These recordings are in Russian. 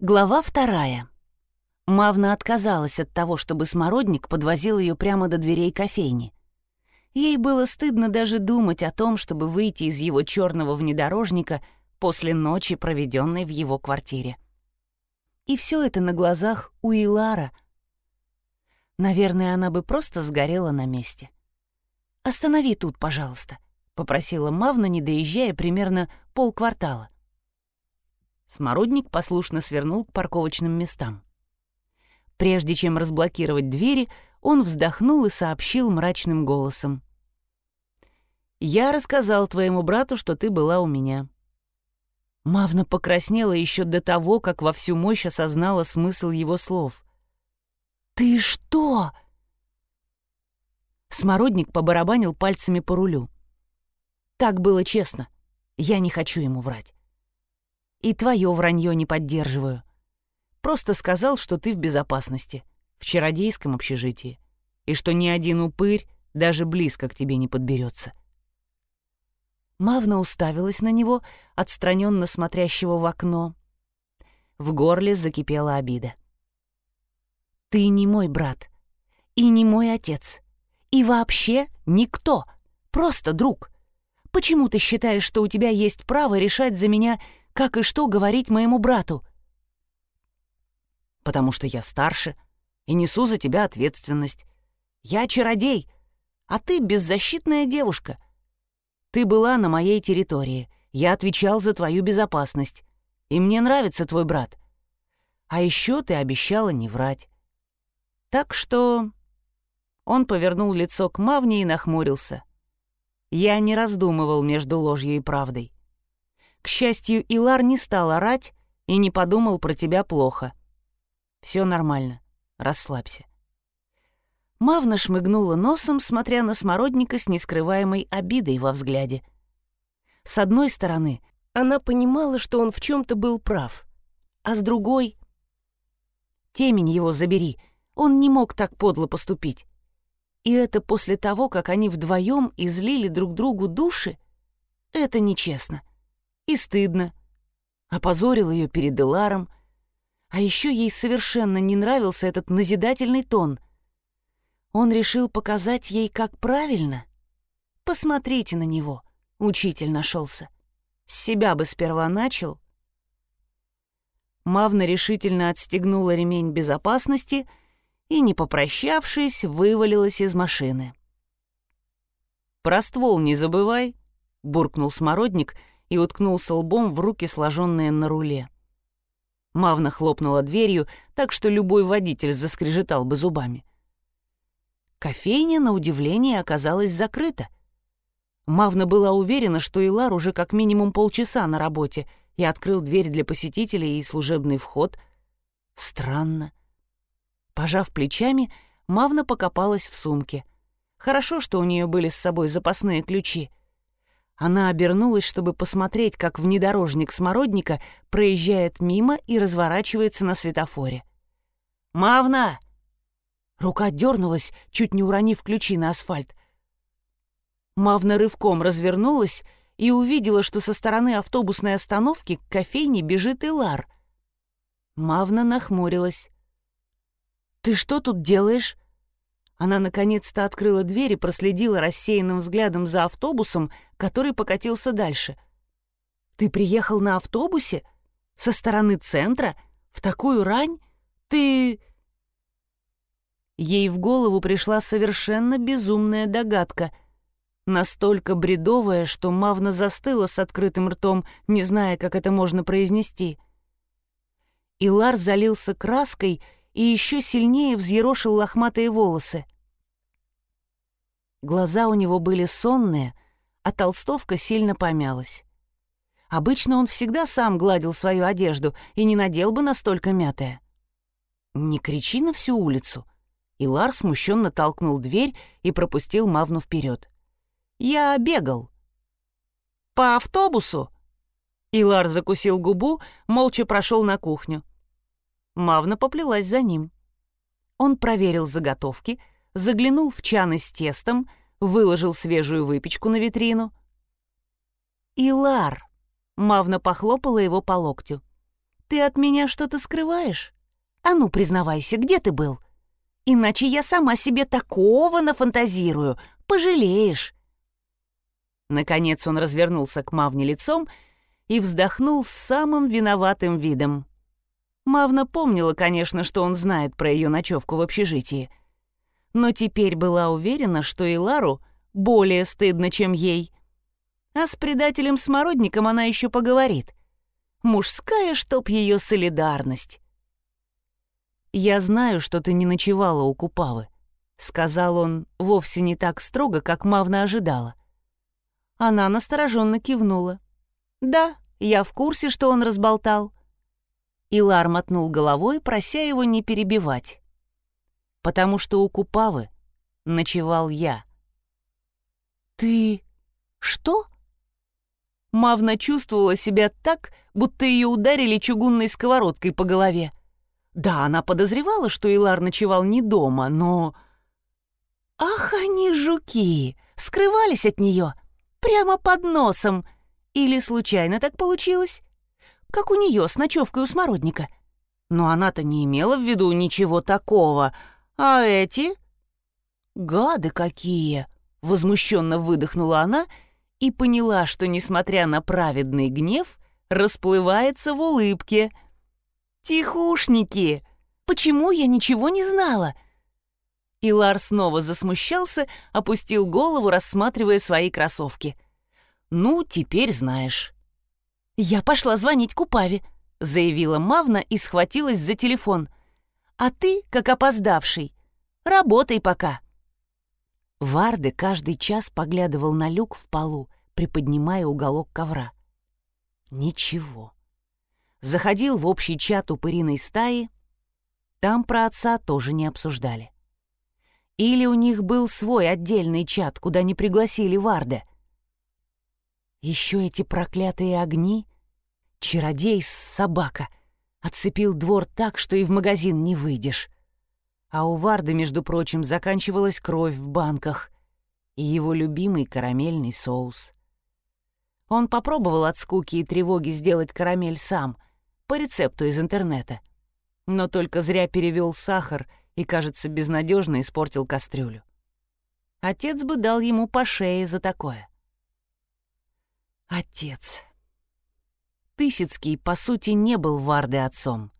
Глава вторая. Мавна отказалась от того, чтобы смородник подвозил ее прямо до дверей кофейни. Ей было стыдно даже думать о том, чтобы выйти из его черного внедорожника после ночи, проведенной в его квартире. И все это на глазах у Илара. Наверное, она бы просто сгорела на месте. «Останови тут, пожалуйста», — попросила Мавна, не доезжая примерно полквартала. Смородник послушно свернул к парковочным местам. Прежде чем разблокировать двери, он вздохнул и сообщил мрачным голосом. «Я рассказал твоему брату, что ты была у меня». Мавна покраснела еще до того, как во всю мощь осознала смысл его слов. «Ты что?» Смородник побарабанил пальцами по рулю. «Так было честно. Я не хочу ему врать. И твое вранье не поддерживаю. Просто сказал, что ты в безопасности, в чародейском общежитии, и что ни один упырь даже близко к тебе не подберется. Мавна уставилась на него, отстраненно смотрящего в окно. В горле закипела обида. «Ты не мой брат, и не мой отец, и вообще никто, просто друг. Почему ты считаешь, что у тебя есть право решать за меня как и что говорить моему брату. Потому что я старше и несу за тебя ответственность. Я чародей, а ты беззащитная девушка. Ты была на моей территории, я отвечал за твою безопасность, и мне нравится твой брат. А еще ты обещала не врать. Так что...» Он повернул лицо к Мавне и нахмурился. Я не раздумывал между ложью и правдой. К счастью, Илар не стал орать и не подумал про тебя плохо. Все нормально, расслабься. Мавна шмыгнула носом, смотря на смородника с нескрываемой обидой во взгляде. С одной стороны, она понимала, что он в чем то был прав, а с другой... Темень его забери, он не мог так подло поступить. И это после того, как они вдвоем излили друг другу души? Это нечестно и стыдно. Опозорил ее перед Эларом. А еще ей совершенно не нравился этот назидательный тон. Он решил показать ей, как правильно. Посмотрите на него, учитель нашелся. С себя бы сперва начал. Мавна решительно отстегнула ремень безопасности и, не попрощавшись, вывалилась из машины. «Про ствол не забывай», — буркнул смородник — и уткнулся лбом в руки, сложенные на руле. Мавна хлопнула дверью, так что любой водитель заскрежетал бы зубами. Кофейня, на удивление, оказалась закрыта. Мавна была уверена, что Илар уже как минимум полчаса на работе и открыл дверь для посетителей и служебный вход. Странно. Пожав плечами, Мавна покопалась в сумке. Хорошо, что у нее были с собой запасные ключи — она обернулась, чтобы посмотреть, как внедорожник смородника проезжает мимо и разворачивается на светофоре. «Мавна!» Рука дернулась, чуть не уронив ключи на асфальт. Мавна рывком развернулась и увидела, что со стороны автобусной остановки к кофейне бежит Илар. Мавна нахмурилась. «Ты что тут делаешь?» Она наконец-то открыла дверь и проследила рассеянным взглядом за автобусом, который покатился дальше. «Ты приехал на автобусе? Со стороны центра? В такую рань? Ты...» Ей в голову пришла совершенно безумная догадка. Настолько бредовая, что Мавна застыла с открытым ртом, не зная, как это можно произнести. Илар залился краской и еще сильнее взъерошил лохматые волосы. Глаза у него были сонные, а толстовка сильно помялась. Обычно он всегда сам гладил свою одежду и не надел бы настолько мятое. «Не кричи на всю улицу!» Илар смущенно толкнул дверь и пропустил Мавну вперед. «Я бегал». «По автобусу?» Илар закусил губу, молча прошел на кухню. Мавна поплелась за ним. Он проверил заготовки, заглянул в чаны с тестом, выложил свежую выпечку на витрину. «Илар!» — Мавна похлопала его по локтю. Ты от меня что-то скрываешь? А ну, признавайся, где ты был? Иначе я сама себе такого нафантазирую. Пожалеешь. Наконец он развернулся к Мавне лицом и вздохнул с самым виноватым видом. Мавна помнила, конечно, что он знает про ее ночевку в общежитии, но теперь была уверена, что и Лару более стыдно, чем ей. А с предателем-смородником она еще поговорит. Мужская, чтоб ее солидарность. «Я знаю, что ты не ночевала у Купавы», — сказал он вовсе не так строго, как Мавна ожидала. Она настороженно кивнула. «Да, я в курсе, что он разболтал». Илар мотнул головой, прося его не перебивать. «Потому что у Купавы ночевал я». «Ты... что?» Мавна чувствовала себя так, будто ее ударили чугунной сковородкой по голове. Да, она подозревала, что Илар ночевал не дома, но... «Ах, они жуки! Скрывались от нее! Прямо под носом! Или случайно так получилось? Как у нее с ночевкой у смородника. Но она-то не имела в виду ничего такого. А эти? Гады какие! Возмущенно выдохнула она и поняла, что, несмотря на праведный гнев, расплывается в улыбке. «Тихушники! Почему я ничего не знала?» Илар снова засмущался, опустил голову, рассматривая свои кроссовки — «Ну, теперь знаешь». «Я пошла звонить Купаве», — заявила Мавна и схватилась за телефон. «А ты, как опоздавший, работай пока». Варды каждый час поглядывал на люк в полу, приподнимая уголок ковра. Ничего. Заходил в общий чат упыриной стаи. Там про отца тоже не обсуждали. Или у них был свой отдельный чат, куда не пригласили Варда — еще эти проклятые огни. Чародей собака. Отцепил двор так, что и в магазин не выйдешь. А у Варды, между прочим, заканчивалась кровь в банках и его любимый карамельный соус. Он попробовал от скуки и тревоги сделать карамель сам, по рецепту из интернета. Но только зря перевел сахар и, кажется, безнадежно испортил кастрюлю. Отец бы дал ему по шее за такое. Отец. Тысяцкий, по сути, не был Варды отцом.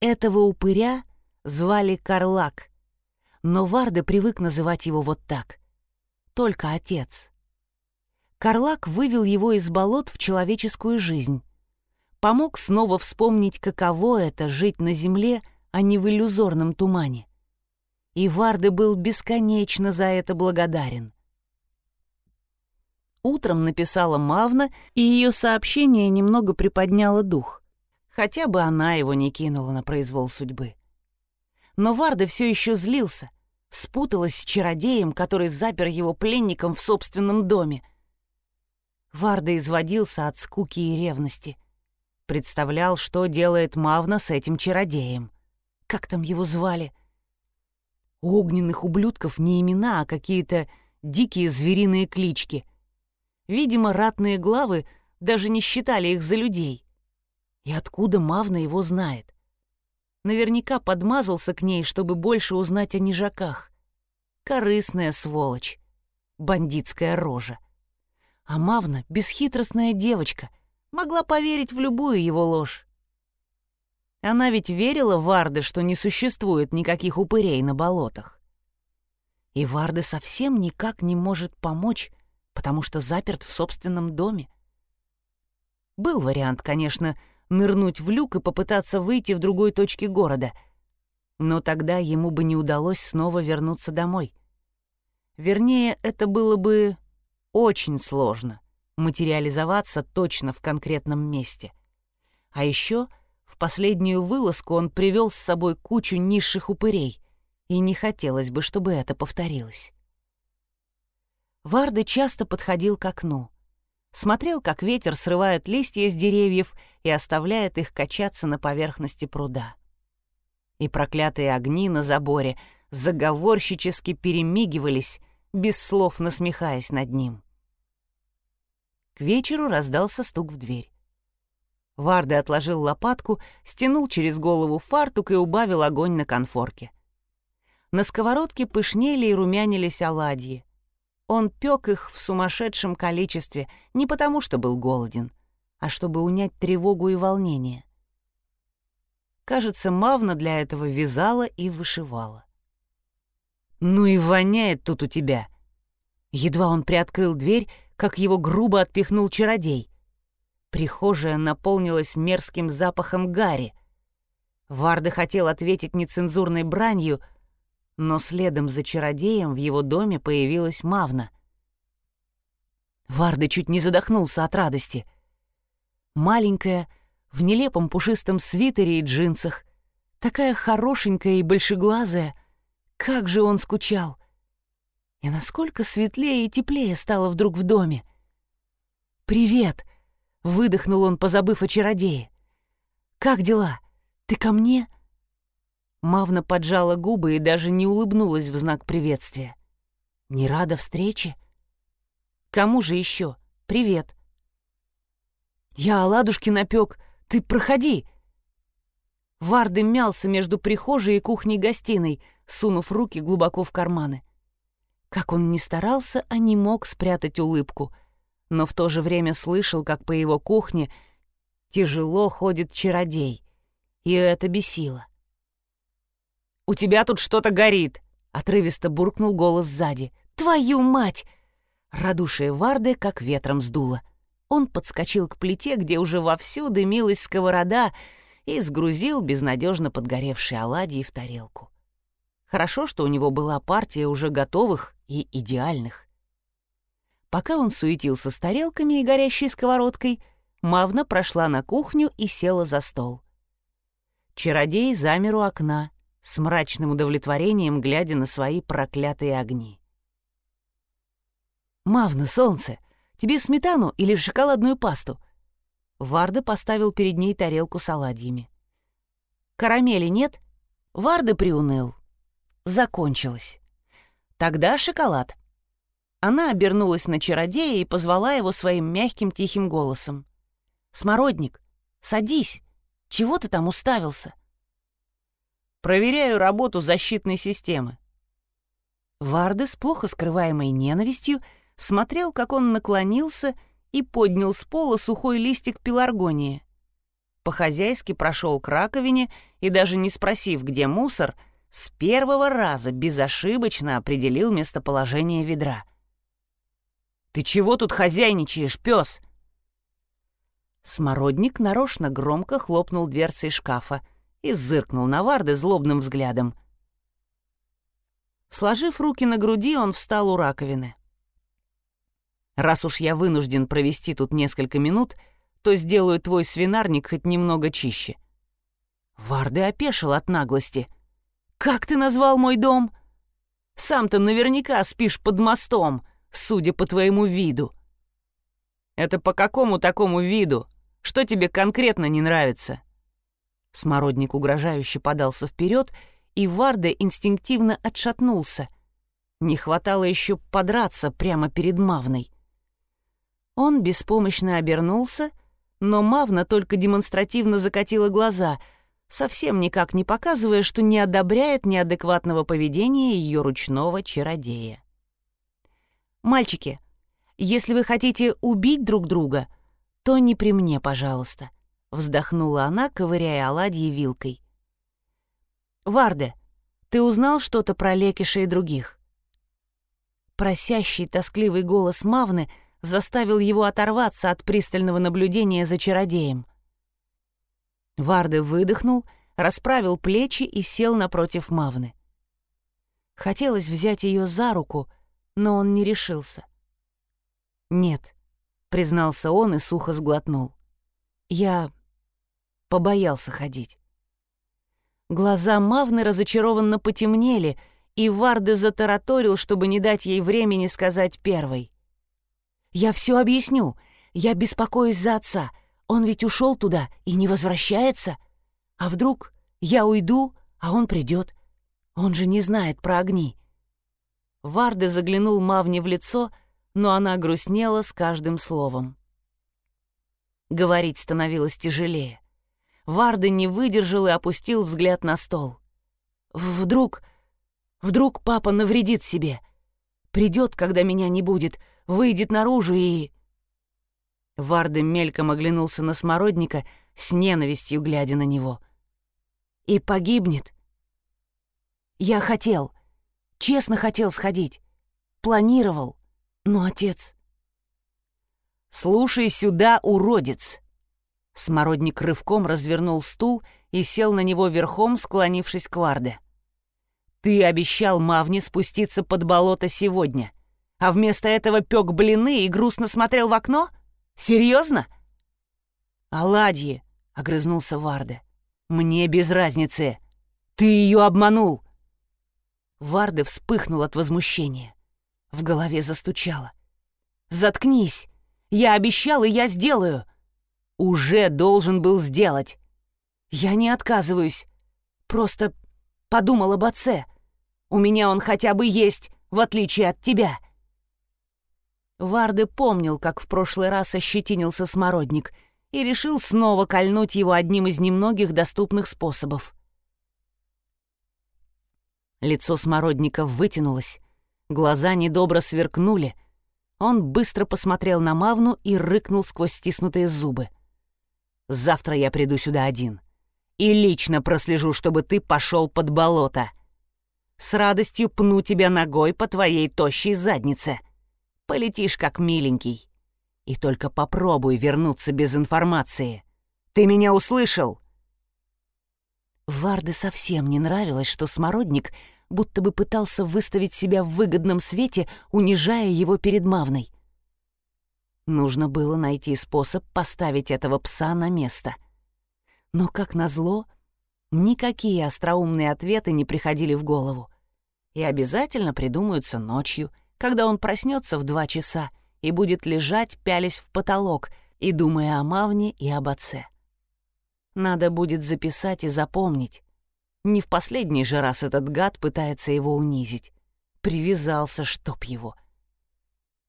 Этого упыря звали Карлак, но Варда привык называть его вот так. Только отец. Карлак вывел его из болот в человеческую жизнь. Помог снова вспомнить, каково это — жить на земле, а не в иллюзорном тумане. И Варды был бесконечно за это благодарен. Утром написала Мавна, и ее сообщение немного приподняло дух. Хотя бы она его не кинула на произвол судьбы. Но Варда все еще злился, спуталась с чародеем, который запер его пленником в собственном доме. Варда изводился от скуки и ревности. Представлял, что делает Мавна с этим чародеем. Как там его звали? У огненных ублюдков не имена, а какие-то дикие звериные клички — Видимо, ратные главы даже не считали их за людей. И откуда Мавна его знает? Наверняка подмазался к ней, чтобы больше узнать о нежаках. Корыстная сволочь. Бандитская рожа. А Мавна — бесхитростная девочка. Могла поверить в любую его ложь. Она ведь верила Варде, что не существует никаких упырей на болотах. И Варде совсем никак не может помочь потому что заперт в собственном доме. Был вариант, конечно, нырнуть в люк и попытаться выйти в другой точке города, но тогда ему бы не удалось снова вернуться домой. Вернее, это было бы очень сложно — материализоваться точно в конкретном месте. А еще в последнюю вылазку он привел с собой кучу низших упырей, и не хотелось бы, чтобы это повторилось. Варды часто подходил к окну. Смотрел, как ветер срывает листья с деревьев и оставляет их качаться на поверхности пруда. И проклятые огни на заборе заговорщически перемигивались, без слов насмехаясь над ним. К вечеру раздался стук в дверь. Варды отложил лопатку, стянул через голову фартук и убавил огонь на конфорке. На сковородке пышнели и румянились оладьи. Он пек их в сумасшедшем количестве не потому, что был голоден, а чтобы унять тревогу и волнение. Кажется, Мавна для этого вязала и вышивала. «Ну и воняет тут у тебя!» Едва он приоткрыл дверь, как его грубо отпихнул чародей. Прихожая наполнилась мерзким запахом гари. Варда хотел ответить нецензурной бранью, но следом за чародеем в его доме появилась Мавна. Варда чуть не задохнулся от радости. Маленькая, в нелепом пушистом свитере и джинсах, такая хорошенькая и большеглазая, как же он скучал! И насколько светлее и теплее стало вдруг в доме. «Привет!» — выдохнул он, позабыв о чародее. «Как дела? Ты ко мне?» Мавна поджала губы и даже не улыбнулась в знак приветствия. «Не рада встрече?» «Кому же еще? Привет!» «Я оладушки напек. Ты проходи!» Варды мялся между прихожей и кухней-гостиной, сунув руки глубоко в карманы. Как он ни старался, а не мог спрятать улыбку, но в то же время слышал, как по его кухне тяжело ходит чародей, и это бесило. «У тебя тут что-то горит!» — отрывисто буркнул голос сзади. «Твою мать!» Радушие Варды как ветром сдуло. Он подскочил к плите, где уже вовсю дымилась сковорода, и сгрузил безнадежно подгоревшие оладьи в тарелку. Хорошо, что у него была партия уже готовых и идеальных. Пока он суетился с тарелками и горящей сковородкой, Мавна прошла на кухню и села за стол. Чародей замер у окна, с мрачным удовлетворением глядя на свои проклятые огни. «Мавна, солнце, тебе сметану или шоколадную пасту?» Варда поставил перед ней тарелку с оладьями. «Карамели нет?» Варда приуныл. Закончилось. Тогда шоколад. Она обернулась на чародея и позвала его своим мягким тихим голосом. «Смородник, садись. Чего ты там уставился?» «Проверяю работу защитной системы». Варды плохо скрываемой ненавистью смотрел, как он наклонился и поднял с пола сухой листик пеларгонии. По-хозяйски прошел к раковине и, даже не спросив, где мусор, — с первого раза безошибочно определил местоположение ведра. «Ты чего тут хозяйничаешь, пес?» Смородник нарочно громко хлопнул дверцей шкафа и зыркнул на Варды злобным взглядом. Сложив руки на груди, он встал у раковины. «Раз уж я вынужден провести тут несколько минут, то сделаю твой свинарник хоть немного чище». Варды опешил от наглости — «Как ты назвал мой дом?» «Сам-то наверняка спишь под мостом, судя по твоему виду». «Это по какому такому виду? Что тебе конкретно не нравится?» Смородник угрожающе подался вперед, и Варде инстинктивно отшатнулся. Не хватало еще подраться прямо перед Мавной. Он беспомощно обернулся, но Мавна только демонстративно закатила глаза — совсем никак не показывая, что не одобряет неадекватного поведения ее ручного чародея. «Мальчики, если вы хотите убить друг друга, то не при мне, пожалуйста», — вздохнула она, ковыряя оладьи вилкой. «Варде, ты узнал что-то про Лекиша и других?» Просящий, тоскливый голос Мавны заставил его оторваться от пристального наблюдения за чародеем — Варды выдохнул, расправил плечи и сел напротив Мавны. Хотелось взять ее за руку, но он не решился. «Нет», — признался он и сухо сглотнул. «Я побоялся ходить». Глаза Мавны разочарованно потемнели, и Варды затараторил, чтобы не дать ей времени сказать первой. «Я все объясню. Я беспокоюсь за отца. Он ведь ушел туда и не возвращается. А вдруг я уйду, а он придет? Он же не знает про огни. Варде заглянул Мавне в лицо, но она грустнела с каждым словом. Говорить становилось тяжелее. Варда не выдержал и опустил взгляд на стол. «Вдруг... вдруг папа навредит себе. Придет, когда меня не будет, выйдет наружу и...» Варда мельком оглянулся на Смородника, с ненавистью глядя на него. «И погибнет?» «Я хотел, честно хотел сходить, планировал, но отец...» «Слушай сюда, уродец!» Смородник рывком развернул стул и сел на него верхом, склонившись к Варде. «Ты обещал Мавне спуститься под болото сегодня, а вместо этого пек блины и грустно смотрел в окно? Серьезно?» «Оладьи!» — огрызнулся Варде. «Мне без разницы. Ты ее обманул!» Варде вспыхнул от возмущения. В голове застучало. «Заткнись! Я обещал, и я сделаю!» «Уже должен был сделать!» «Я не отказываюсь. Просто подумал об отце. У меня он хотя бы есть, в отличие от тебя». Варде помнил, как в прошлый раз ощетинился смородник, и решил снова кольнуть его одним из немногих доступных способов. Лицо смородника вытянулось, глаза недобро сверкнули. Он быстро посмотрел на Мавну и рыкнул сквозь стиснутые зубы. «Завтра я приду сюда один и лично прослежу, чтобы ты пошел под болото. С радостью пну тебя ногой по твоей тощей заднице. Полетишь как миленький. И только попробуй вернуться без информации. Ты меня услышал?» Варде совсем не нравилось, что Смородник будто бы пытался выставить себя в выгодном свете, унижая его перед Мавной. Нужно было найти способ поставить этого пса на место. Но, как назло, никакие остроумные ответы не приходили в голову. И обязательно придумаются ночью, когда он проснется в два часа и будет лежать, пялясь в потолок и думая о Мавне и об отце. Надо будет записать и запомнить. Не в последний же раз этот гад пытается его унизить. Привязался, чтоб его.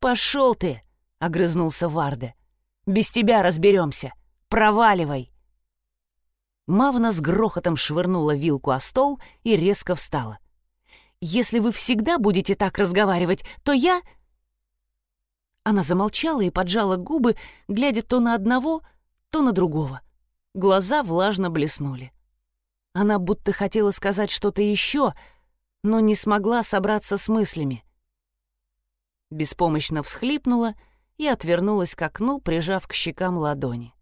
«Пошел ты!» — огрызнулся Варде. «Без тебя разберемся. Проваливай!» Мавна с грохотом швырнула вилку о стол и резко встала. «Если вы всегда будете так разговаривать, то я...» Она замолчала и поджала губы, глядя то на одного, то на другого. Глаза влажно блеснули. Она будто хотела сказать что-то еще, но не смогла собраться с мыслями. Беспомощно всхлипнула и отвернулась к окну, прижав к щекам ладони.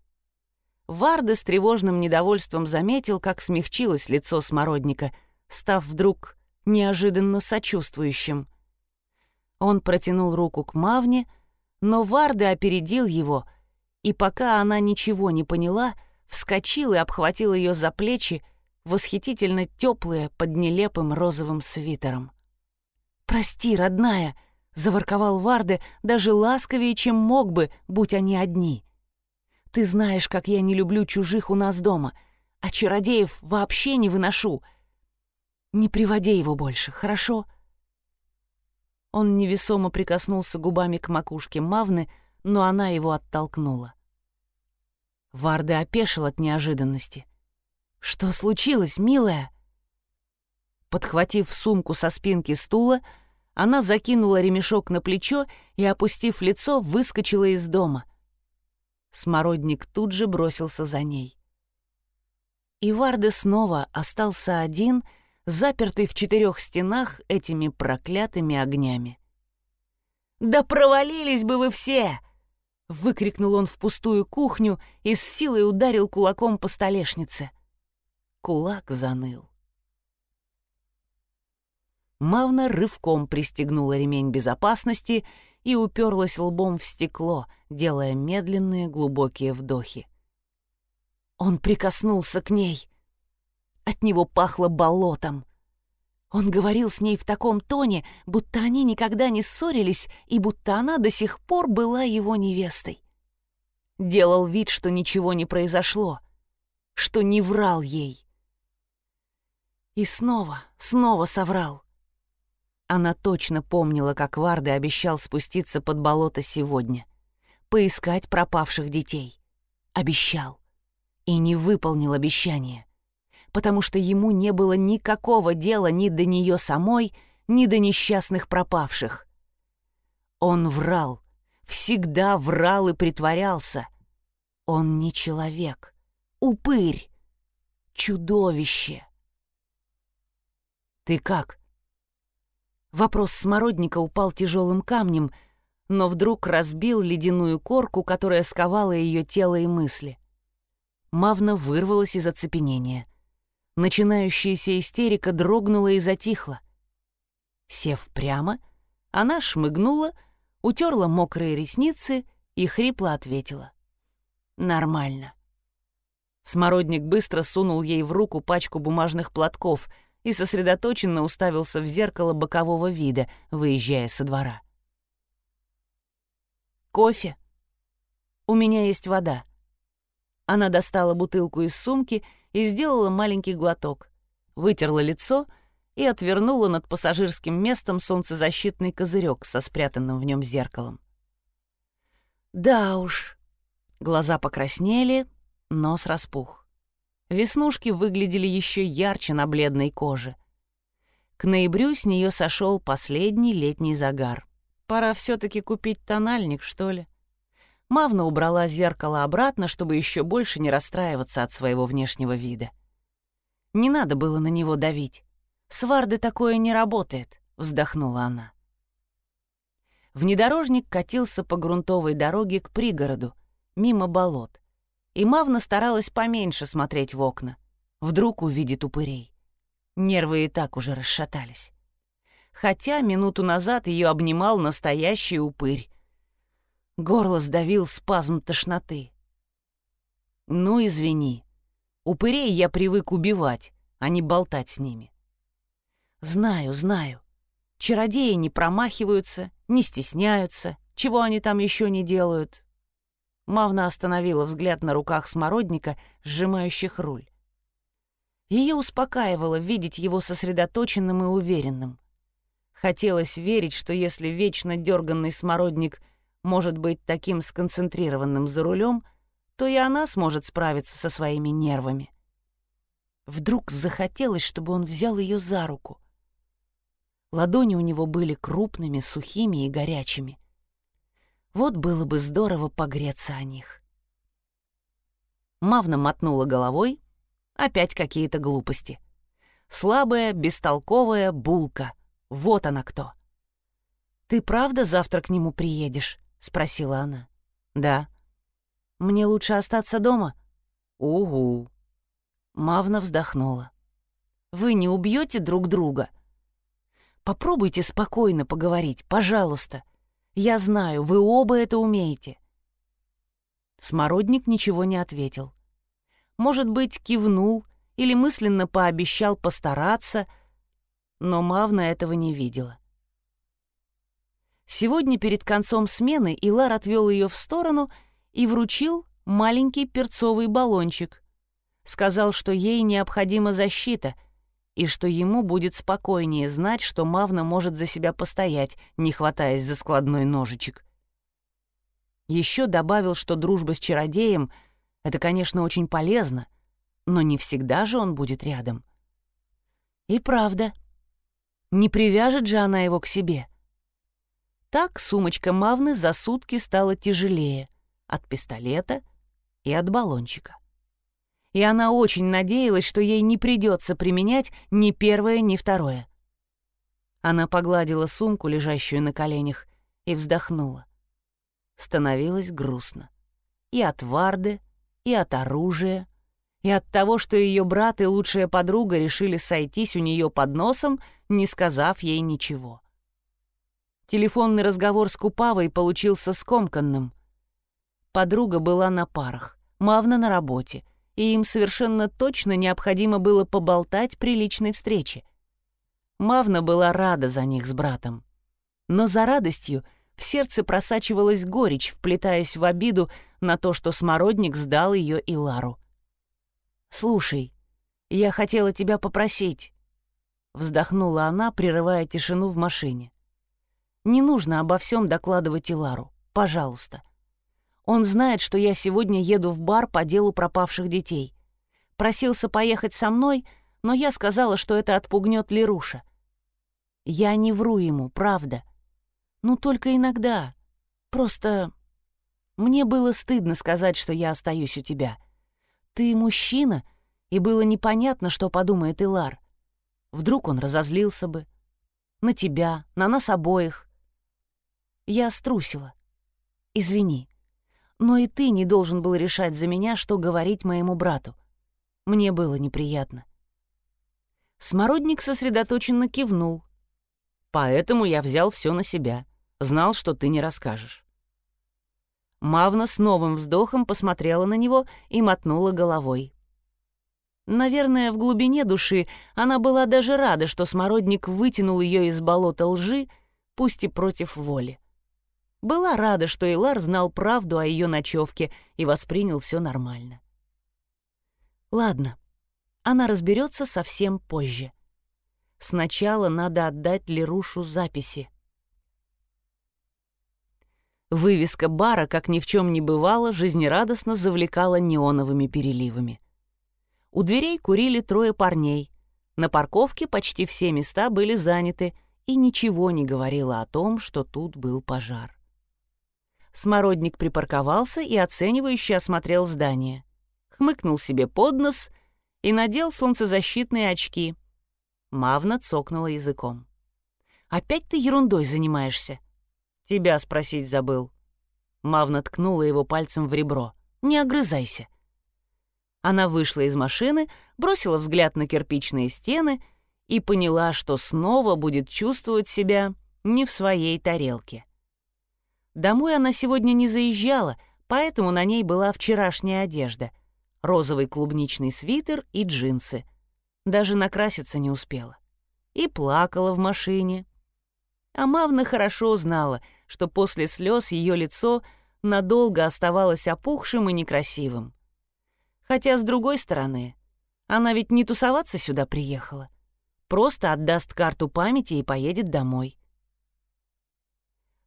Варда с тревожным недовольством заметил, как смягчилось лицо смородника, став вдруг неожиданно сочувствующим. Он протянул руку к Мавне, но Варда опередил его, и пока она ничего не поняла — вскочил и обхватил ее за плечи, восхитительно теплые под нелепым розовым свитером. «Прости, родная!» — заворковал Варде даже ласковее, чем мог бы, будь они одни. «Ты знаешь, как я не люблю чужих у нас дома, а чародеев вообще не выношу. Не приводи его больше, хорошо?» Он невесомо прикоснулся губами к макушке Мавны, но она его оттолкнула. Варда опешил от неожиданности. «Что случилось, милая?» Подхватив сумку со спинки стула, она закинула ремешок на плечо и, опустив лицо, выскочила из дома. Смородник тут же бросился за ней. И Варде снова остался один, запертый в четырех стенах этими проклятыми огнями. «Да провалились бы вы все!» Выкрикнул он в пустую кухню и с силой ударил кулаком по столешнице. Кулак заныл. Мавна рывком пристегнула ремень безопасности и уперлась лбом в стекло, делая медленные глубокие вдохи. Он прикоснулся к ней. От него пахло болотом. Он говорил с ней в таком тоне, будто они никогда не ссорились и будто она до сих пор была его невестой. Делал вид, что ничего не произошло, что не врал ей. И снова, снова соврал. Она точно помнила, как Варды обещал спуститься под болото сегодня, поискать пропавших детей. обещал. И не выполнил обещание, потому что ему не было никакого дела ни до нее самой, ни до несчастных пропавших. Он врал, всегда врал и притворялся. Он не человек, упырь, чудовище. «Ты как?» Вопрос смородника упал тяжелым камнем, но вдруг разбил ледяную корку, которая сковала ее тело и мысли. Мавна вырвалась из оцепенения. Начинающаяся истерика дрогнула и затихла. Сев прямо, она шмыгнула, утерла мокрые ресницы и хрипло ответила. «Нормально». Смородник быстро сунул ей в руку пачку бумажных платков — и сосредоточенно уставился в зеркало бокового вида, выезжая со двора. «Кофе? У меня есть вода». Она достала бутылку из сумки и сделала маленький глоток, вытерла лицо и отвернула над пассажирским местом солнцезащитный козырек со спрятанным в нем зеркалом. «Да уж». Глаза покраснели, нос распух. Веснушки выглядели еще ярче на бледной коже. К ноябрю с нее сошел последний летний загар. Пора все-таки купить тональник, что ли? Мавна убрала зеркало обратно, чтобы еще больше не расстраиваться от своего внешнего вида. Не надо было на него давить. С Варды такое не работает, вздохнула она. Внедорожник катился по грунтовой дороге к пригороду, мимо болот и Мавна старалась поменьше смотреть в окна. Вдруг увидит упырей. Нервы и так уже расшатались. Хотя минуту назад ее обнимал настоящий упырь. Горло сдавил спазм тошноты. «Ну, извини. Упырей я привык убивать, а не болтать с ними». «Знаю, знаю. Чародеи не промахиваются, не стесняются, чего они там еще не делают, Мавна остановила взгляд на руках смородника, сжимающих руль. Ее успокаивало видеть его сосредоточенным и уверенным. Хотелось верить, что если вечно дерганный смородник может быть таким сконцентрированным за рулем, то и она сможет справиться со своими нервами. Вдруг захотелось, чтобы он взял ее за руку. Ладони у него были крупными, сухими и горячими — вот было бы здорово погреться о них. Мавна мотнула головой. Опять какие-то глупости. Слабая, бестолковая булка. Вот она кто. «Ты правда завтра к нему приедешь?» — спросила она. «Да». «Мне лучше остаться дома?» «Угу». Мавна вздохнула. «Вы не убьете друг друга?» «Попробуйте спокойно поговорить, пожалуйста. Я знаю, вы оба это умеете». Смородник ничего не ответил. Может быть, кивнул или мысленно пообещал постараться, но Мавна этого не видела. Сегодня перед концом смены Илар отвел ее в сторону и вручил маленький перцовый баллончик. Сказал, что ей необходима защита — и что ему будет спокойнее знать, что Мавна может за себя постоять, не хватаясь за складной ножичек. Еще добавил, что дружба с чародеем — это, конечно, очень полезно, но не всегда же он будет рядом. И правда, не привяжет же она его к себе. Так сумочка Мавны за сутки стала тяжелее от пистолета и от баллончика и она очень надеялась, что ей не придется применять ни первое, ни второе. Она погладила сумку, лежащую на коленях, и вздохнула. Становилось грустно. И от Варды, и от оружия, и от того, что ее брат и лучшая подруга решили сойтись у нее под носом, не сказав ей ничего. Телефонный разговор с Купавой получился скомканным. Подруга была на парах, Мавна на работе — и им совершенно точно необходимо было поболтать при личной встрече. Мавна была рада за них с братом. Но за радостью в сердце просачивалась горечь, вплетаясь в обиду на то, что Смородник сдал ее и Лару. «Слушай, я хотела тебя попросить», — вздохнула она, прерывая тишину в машине. «Не нужно обо всем докладывать Илару, пожалуйста. Он знает, что я сегодня еду в бар по делу пропавших детей. Просился поехать со мной, но я сказала, что это отпугнет Леруша. Я не вру ему, правда. Ну, только иногда. Просто мне было стыдно сказать, что я остаюсь у тебя. Ты мужчина, и было непонятно, что подумает Илар. Вдруг он разозлился бы. На тебя, на нас обоих. Я струсила. Извини. Но и ты не должен был решать за меня, что говорить моему брату. Мне было неприятно. Смородник сосредоточенно кивнул. Поэтому я взял все на себя. Знал, что ты не расскажешь. Мавна с новым вздохом посмотрела на него и мотнула головой. Наверное, в глубине души она была даже рада, что Смородник вытянул ее из болота лжи, пусть и против воли. Была рада, что Илар знал правду о ее ночевке и воспринял все нормально. Ладно, она разберется совсем позже. Сначала надо отдать Лерушу записи. Вывеска бара, как ни в чем не бывало, жизнерадостно завлекала неоновыми переливами. У дверей курили трое парней. На парковке почти все места были заняты, и ничего не говорило о том, что тут был пожар. Смородник припарковался и оценивающе осмотрел здание. Хмыкнул себе под нос и надел солнцезащитные очки. Мавна цокнула языком. «Опять ты ерундой занимаешься?» «Тебя спросить забыл». Мавна ткнула его пальцем в ребро. «Не огрызайся». Она вышла из машины, бросила взгляд на кирпичные стены и поняла, что снова будет чувствовать себя не в своей тарелке. Домой она сегодня не заезжала, поэтому на ней была вчерашняя одежда — розовый клубничный свитер и джинсы. Даже накраситься не успела. И плакала в машине. А Мавна хорошо знала, что после слез ее лицо надолго оставалось опухшим и некрасивым. Хотя, с другой стороны, она ведь не тусоваться сюда приехала. Просто отдаст карту памяти и поедет домой.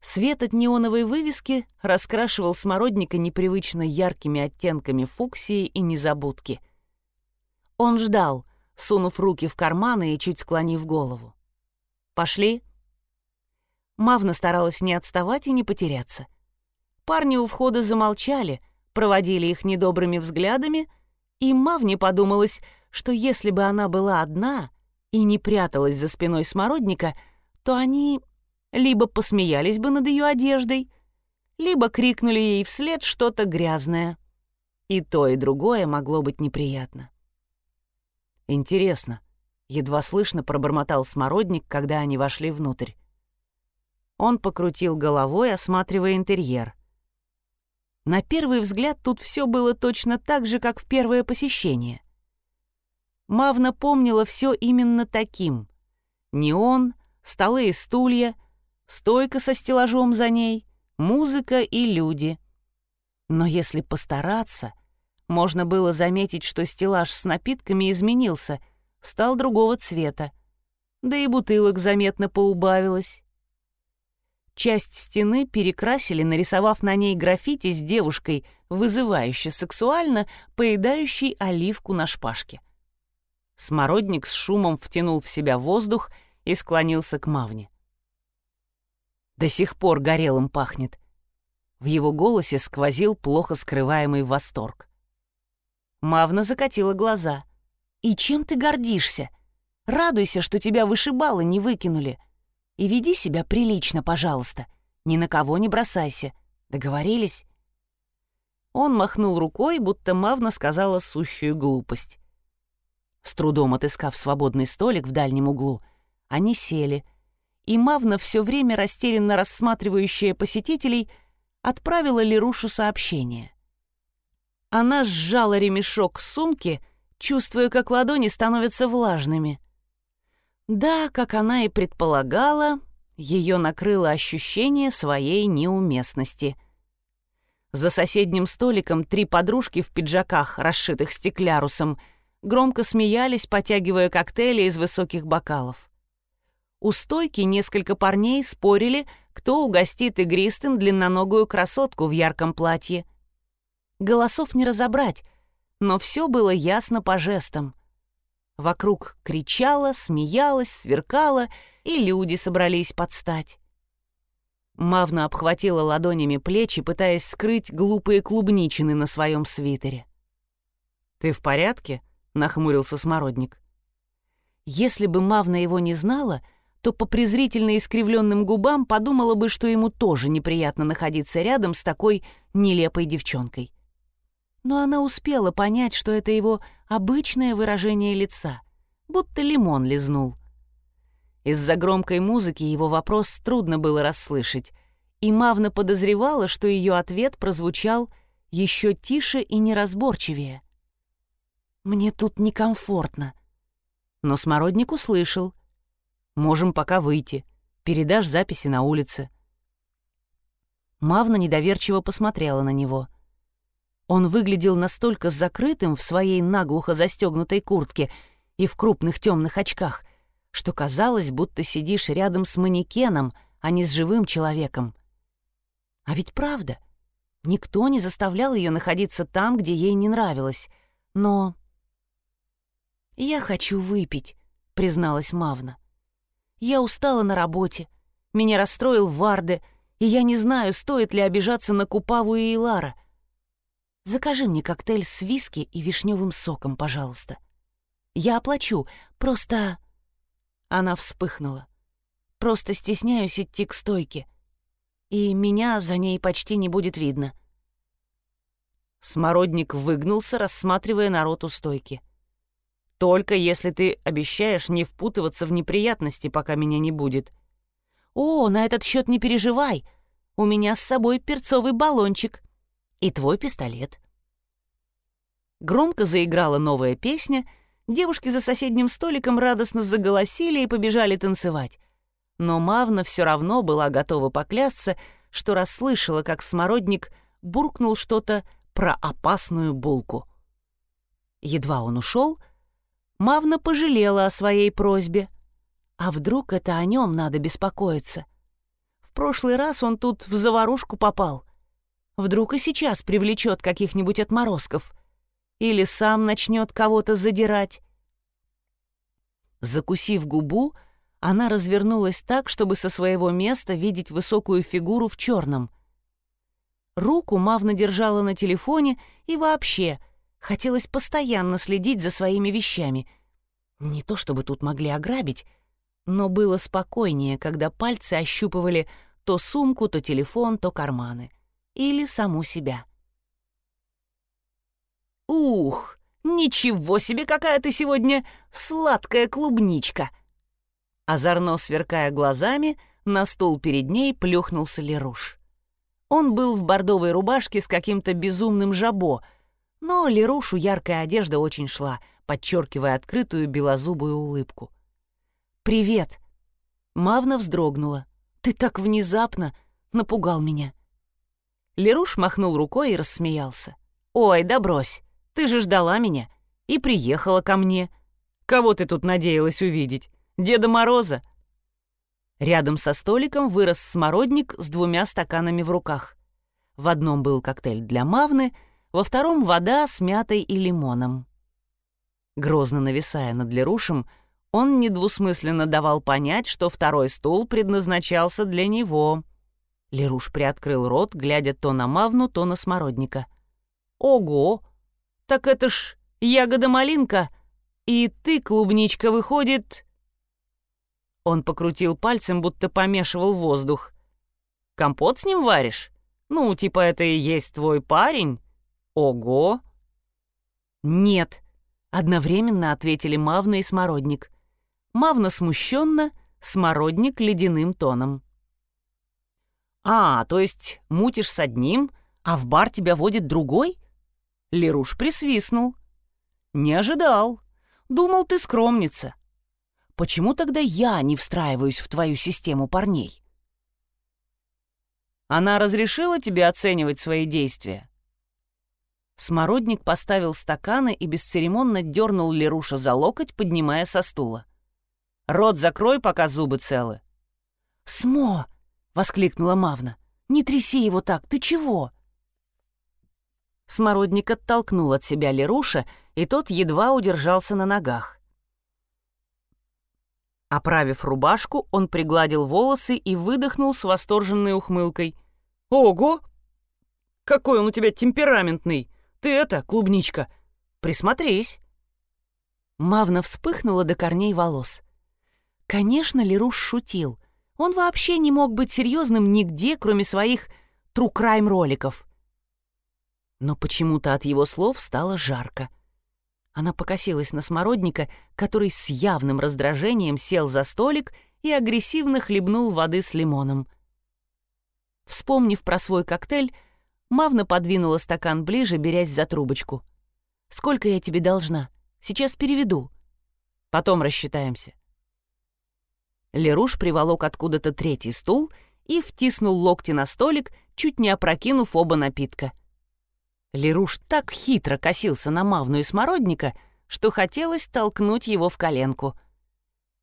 Свет от неоновой вывески раскрашивал смородника непривычно яркими оттенками фуксии и незабудки. Он ждал, сунув руки в карманы и чуть склонив голову. «Пошли?» Мавна старалась не отставать и не потеряться. Парни у входа замолчали, проводили их недобрыми взглядами, и Мавне подумалось, что если бы она была одна и не пряталась за спиной смородника, то они либо посмеялись бы над ее одеждой, либо крикнули ей вслед что-то грязное. И то, и другое могло быть неприятно. «Интересно», — едва слышно пробормотал смородник, когда они вошли внутрь. Он покрутил головой, осматривая интерьер. На первый взгляд тут все было точно так же, как в первое посещение. Мавна помнила все именно таким. Неон, столы и стулья, стойка со стеллажом за ней, музыка и люди. Но если постараться, можно было заметить, что стеллаж с напитками изменился, стал другого цвета. Да и бутылок заметно поубавилось. Часть стены перекрасили, нарисовав на ней граффити с девушкой, вызывающе сексуально, поедающей оливку на шпажке. Смородник с шумом втянул в себя воздух и склонился к Мавне. До сих пор горелым пахнет. В его голосе сквозил плохо скрываемый восторг. Мавна закатила глаза. «И чем ты гордишься? Радуйся, что тебя вышибалы не выкинули. И веди себя прилично, пожалуйста. Ни на кого не бросайся. Договорились?» Он махнул рукой, будто Мавна сказала сущую глупость. С трудом отыскав свободный столик в дальнем углу, они сели, и Мавна, все время растерянно рассматривающая посетителей, отправила Лерушу сообщение. Она сжала ремешок сумки, чувствуя, как ладони становятся влажными — да, как она и предполагала, ее накрыло ощущение своей неуместности. За соседним столиком три подружки в пиджаках, расшитых стеклярусом, громко смеялись, потягивая коктейли из высоких бокалов. У стойки несколько парней спорили, кто угостит игристым длинноногую красотку в ярком платье — Голосов не разобрать, но все было ясно по жестам. Вокруг кричала, смеялась, сверкала, и люди собрались подстать. Мавна обхватила ладонями плечи, пытаясь скрыть глупые клубничины на своем свитере. «Ты в порядке?» — нахмурился Смородник. Если бы Мавна его не знала, то по презрительно искривленным губам подумала бы, что ему тоже неприятно находиться рядом с такой нелепой девчонкой. Но она успела понять, что это его обычное выражение лица, будто лимон лизнул. Из-за громкой музыки его вопрос трудно было расслышать, и Мавна подозревала, что ее ответ прозвучал еще тише и неразборчивее. «Мне тут некомфортно». Но Смородник услышал. «Можем пока выйти. Передашь записи на улице». Мавна недоверчиво посмотрела на него. Он выглядел настолько закрытым в своей наглухо застегнутой куртке и в крупных темных очках, что казалось, будто сидишь рядом с манекеном, а не с живым человеком. А ведь правда, никто не заставлял ее находиться там, где ей не нравилось. Но... «Я хочу выпить», — призналась Мавна. «Я устала на работе, меня расстроил Варде, и я не знаю, стоит ли обижаться на Купаву и Илара. Закажи мне коктейль с виски и вишневым соком, пожалуйста. Я оплачу, просто...» Она вспыхнула. «Просто стесняюсь идти к стойке. И меня за ней почти не будет видно». Смородник выгнулся, рассматривая народ у стойки. «Только если ты обещаешь не впутываться в неприятности, пока меня не будет». «О, на этот счет не переживай. У меня с собой перцовый баллончик. И твой пистолет». Громко заиграла новая песня — Девушки за соседним столиком радостно заголосили и побежали танцевать. Но Мавна все равно была готова поклясться, что расслышала, как смородник буркнул что-то про опасную булку. Едва он ушел, Мавна пожалела о своей просьбе. А вдруг это о нем надо беспокоиться? В прошлый раз он тут в заварушку попал. Вдруг и сейчас привлечет каких-нибудь отморозков или сам начнет кого-то задирать. Закусив губу, она развернулась так, чтобы со своего места видеть высокую фигуру в черном. Руку Мавна держала на телефоне и вообще хотелось постоянно следить за своими вещами. Не то чтобы тут могли ограбить, но было спокойнее, когда пальцы ощупывали то сумку, то телефон, то карманы. Или саму себя. «Ух, ничего себе, какая ты сегодня сладкая клубничка!» Озорно сверкая глазами, на стул перед ней плюхнулся Леруш. Он был в бордовой рубашке с каким-то безумным жабо, но Лерушу яркая одежда очень шла, подчеркивая открытую белозубую улыбку. «Привет!» Мавна вздрогнула. «Ты так внезапно напугал меня!» Леруш махнул рукой и рассмеялся. «Ой, да брось! Ты же ждала меня и приехала ко мне. Кого ты тут надеялась увидеть? Деда Мороза?» Рядом со столиком вырос смородник с двумя стаканами в руках. В одном был коктейль для Мавны, во втором — вода с мятой и лимоном. Грозно нависая над Лерушем, он недвусмысленно давал понять, что второй стул предназначался для него. Леруш приоткрыл рот, глядя то на Мавну, то на Смородника. «Ого! Так это ж ягода-малинка, и ты, клубничка, выходит...» Он покрутил пальцем, будто помешивал воздух. «Компот с ним варишь? Ну, типа это и есть твой парень? Ого!» «Нет», — одновременно ответили Мавна и Смородник. Мавна смущенно, Смородник ледяным тоном. «А, то есть мутишь с одним, а в бар тебя водит другой?» Леруш присвистнул. «Не ожидал. Думал, ты скромница. Почему тогда я не встраиваюсь в твою систему парней?» «Она разрешила тебе оценивать свои действия?» Смородник поставил стаканы и бесцеремонно дернул Леруша за локоть, поднимая со стула. «Рот закрой, пока зубы целы». «Смо!» — воскликнула Мавна. «Не тряси его так, ты чего?» Смородник оттолкнул от себя Леруша, и тот едва удержался на ногах. Оправив рубашку, он пригладил волосы и выдохнул с восторженной ухмылкой. «Ого! Какой он у тебя темпераментный! Ты это, клубничка, присмотрись!» Мавна вспыхнула до корней волос. Конечно, Леруш шутил. Он вообще не мог быть серьезным нигде, кроме своих true crime роликов. Но почему-то от его слов стало жарко. Она покосилась на смородника, который с явным раздражением сел за столик и агрессивно хлебнул воды с лимоном. Вспомнив про свой коктейль, Мавна подвинула стакан ближе, берясь за трубочку. «Сколько я тебе должна? Сейчас переведу. Потом рассчитаемся». Леруш приволок откуда-то третий стул и втиснул локти на столик, чуть не опрокинув оба напитка. Леруш так хитро косился на Мавну и Смородника, что хотелось толкнуть его в коленку.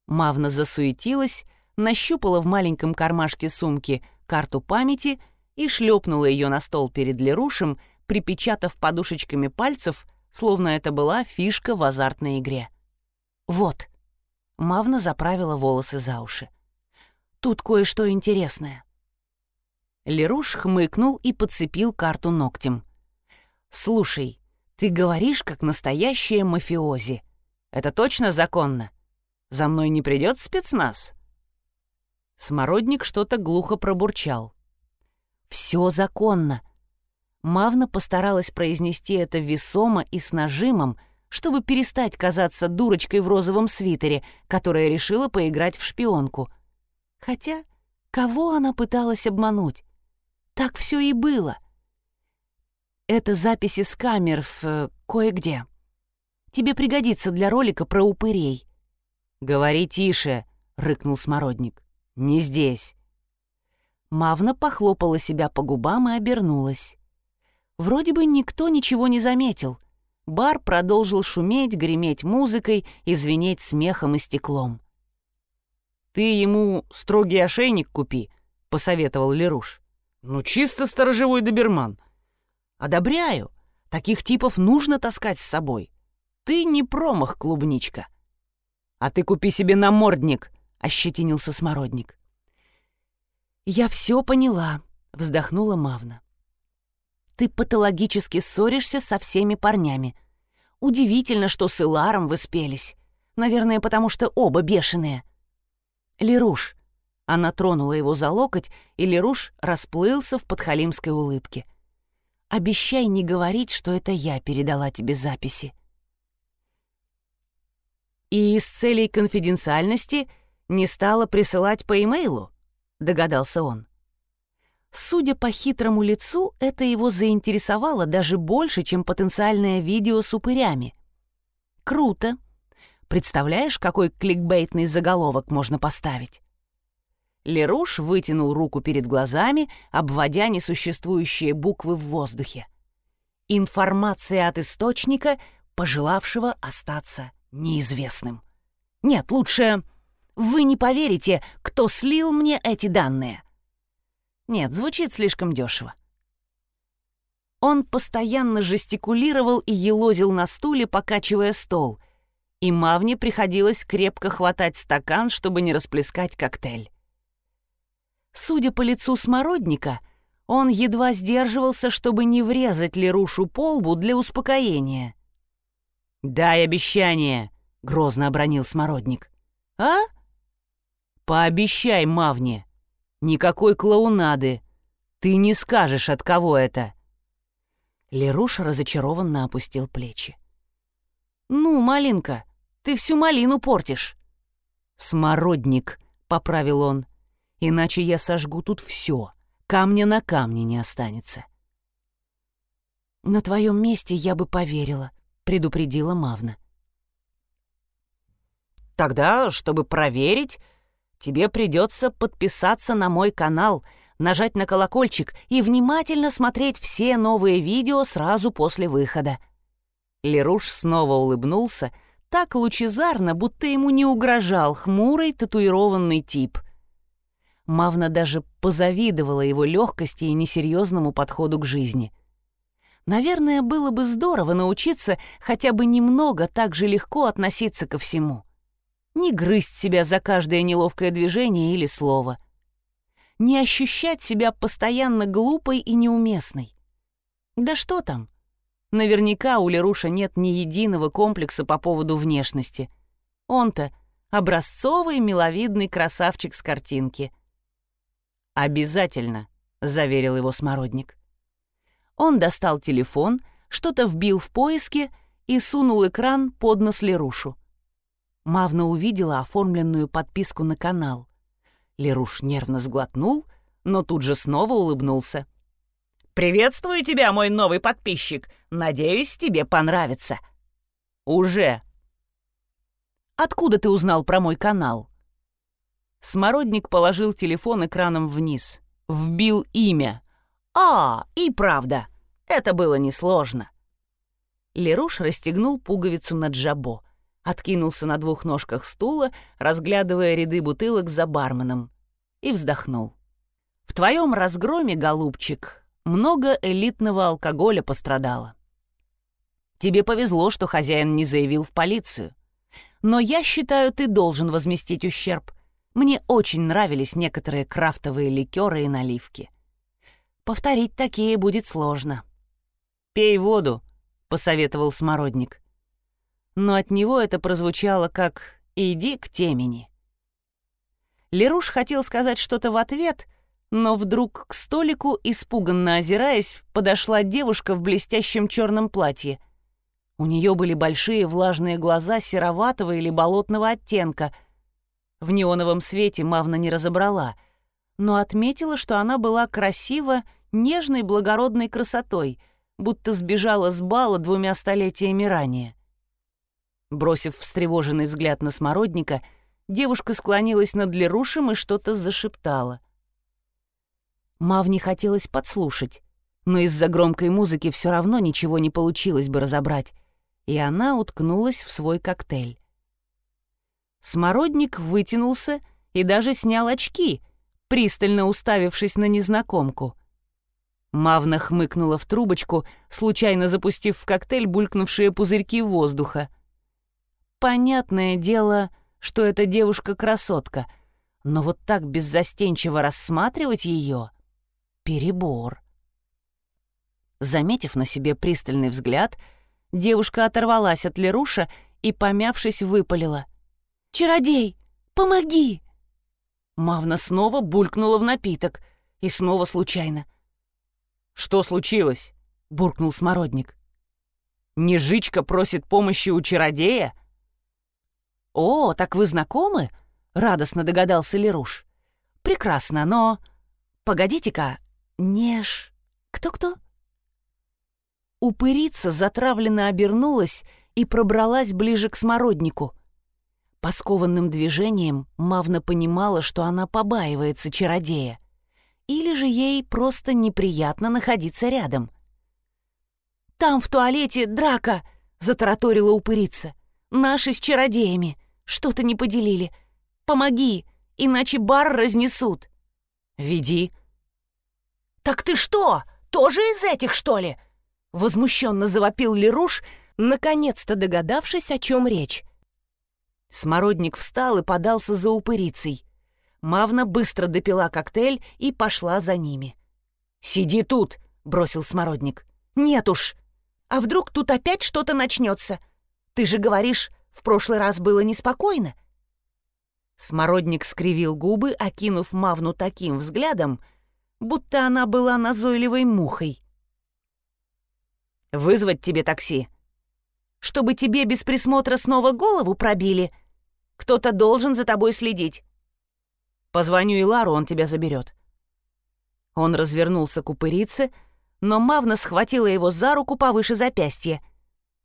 Мавна засуетилась, нащупала в маленьком кармашке сумки карту памяти и шлепнула ее на стол перед Лерушем, припечатав подушечками пальцев, словно это была фишка в азартной игре. «Вот», — Мавна заправила волосы за уши. «Тут кое-что интересное». Леруш хмыкнул и подцепил карту ногтем. «Слушай, ты говоришь, как настоящая мафиози. Это точно законно? За мной не придет спецназ?» Смородник что-то глухо пробурчал. «Все законно». Мавна постаралась произнести это весомо и с нажимом, чтобы перестать казаться дурочкой в розовом свитере, которая решила поиграть в шпионку. Хотя, кого она пыталась обмануть? Так все и было — это записи с камер в э, кое-где. Тебе пригодится для ролика про упырей». «Говори тише», — рыкнул Смородник. «Не здесь». Мавна похлопала себя по губам и обернулась. Вроде бы никто ничего не заметил. Бар продолжил шуметь, греметь музыкой и звенеть смехом и стеклом. «Ты ему строгий ошейник купи», — посоветовал Леруш. «Ну, чисто сторожевой доберман. Одобряю. Таких типов нужно таскать с собой. Ты не промах, клубничка. А ты купи себе намордник, ощетинился смородник. Я все поняла, вздохнула Мавна. Ты патологически ссоришься со всеми парнями. Удивительно, что с Иларом вы спелись. Наверное, потому что оба бешеные. Леруш. Она тронула его за локоть, и Леруш расплылся в подхалимской улыбке. — Обещай не говорить, что это я передала тебе записи. И из целей конфиденциальности не стала присылать по имейлу, догадался он. Судя по хитрому лицу, это его заинтересовало даже больше, чем потенциальное видео с упырями. Круто. Представляешь, какой кликбейтный заголовок можно поставить? Леруш вытянул руку перед глазами, обводя несуществующие буквы в воздухе. Информация от источника, пожелавшего остаться неизвестным. Нет, лучше вы не поверите, кто слил мне эти данные. Нет, звучит слишком дешево. Он постоянно жестикулировал и елозил на стуле, покачивая стол, и Мавне приходилось крепко хватать стакан, чтобы не расплескать коктейль. Судя по лицу смородника, он едва сдерживался, чтобы не врезать Лерушу по лбу для успокоения. «Дай обещание!» — грозно обронил смородник. «А?» «Пообещай, Мавне! Никакой клоунады! Ты не скажешь, от кого это!» Леруш разочарованно опустил плечи. «Ну, малинка, ты всю малину портишь!» «Смородник!» — поправил он иначе я сожгу тут все, камня на камне не останется. «На твоем месте я бы поверила», — предупредила Мавна. «Тогда, чтобы проверить, тебе придется подписаться на мой канал, нажать на колокольчик и внимательно смотреть все новые видео сразу после выхода». Леруш снова улыбнулся, так лучезарно, будто ему не угрожал хмурый татуированный тип. Мавна даже позавидовала его легкости и несерьезному подходу к жизни. Наверное, было бы здорово научиться хотя бы немного так же легко относиться ко всему. Не грызть себя за каждое неловкое движение или слово. Не ощущать себя постоянно глупой и неуместной. Да что там? Наверняка у Леруша нет ни единого комплекса по поводу внешности. Он-то образцовый миловидный красавчик с картинки. «Обязательно», — заверил его Смородник. Он достал телефон, что-то вбил в поиске и сунул экран под нос Лерушу. Мавна увидела оформленную подписку на канал. Леруш нервно сглотнул, но тут же снова улыбнулся. «Приветствую тебя, мой новый подписчик. Надеюсь, тебе понравится». «Уже», Откуда ты узнал про мой канал?» Смородник положил телефон экраном вниз. Вбил имя. «А, и правда. Это было несложно». Леруш расстегнул пуговицу на джабо, откинулся на двух ножках стула, разглядывая ряды бутылок за барменом, и вздохнул. «В твоем разгроме, голубчик, много элитного алкоголя пострадало. Тебе повезло, что хозяин не заявил в полицию но я считаю, ты должен возместить ущерб. Мне очень нравились некоторые крафтовые ликеры и наливки. Повторить такие будет сложно. «Пей воду», — посоветовал Смородник. Но от него это прозвучало как «иди к темени». Леруш хотел сказать что-то в ответ, но вдруг к столику, испуганно озираясь, подошла девушка в блестящем черном платье. У нее были большие влажные глаза сероватого или болотного оттенка. В неоновом свете Мавна не разобрала, но отметила, что она была красива, нежной благородной красотой, будто сбежала с бала двумя столетиями ранее. Бросив встревоженный взгляд на смородника, девушка склонилась над Лерушем и что-то зашептала. Мавне хотелось подслушать, но из-за громкой музыки все равно ничего не получилось бы разобрать и она уткнулась в свой коктейль. Смородник вытянулся и даже снял очки, пристально уставившись на незнакомку. Мавна хмыкнула в трубочку, случайно запустив в коктейль булькнувшие пузырьки воздуха. Понятное дело, что эта девушка-красотка, но вот так беззастенчиво рассматривать ее — перебор. Заметив на себе пристальный взгляд — Девушка оторвалась от Леруша и, помявшись, выпалила. «Чародей, помоги!» Мавна снова булькнула в напиток, и снова случайно. «Что случилось?» — буркнул Смородник. «Нежичка просит помощи у чародея?» «О, так вы знакомы?» — радостно догадался Леруш. «Прекрасно, но...» «Погодите-ка, Неж... Кто-кто?» Упырица затравленно обернулась и пробралась ближе к смороднику. По движениям Мавна понимала, что она побаивается чародея. Или же ей просто неприятно находиться рядом. «Там в туалете драка!» — затараторила упырица. «Наши с чародеями. Что-то не поделили. Помоги, иначе бар разнесут». «Веди». «Так ты что, тоже из этих, что ли?» Возмущенно завопил Леруш, наконец-то догадавшись, о чем речь. Смородник встал и подался за упырицей. Мавна быстро допила коктейль и пошла за ними. «Сиди тут!» — бросил Смородник. «Нет уж! А вдруг тут опять что-то начнется? Ты же говоришь, в прошлый раз было неспокойно?» Смородник скривил губы, окинув Мавну таким взглядом, будто она была назойливой мухой. Вызвать тебе такси? Чтобы тебе без присмотра снова голову пробили? Кто-то должен за тобой следить. Позвоню Илару, он тебя заберет. Он развернулся к упырице, но Мавна схватила его за руку повыше запястья.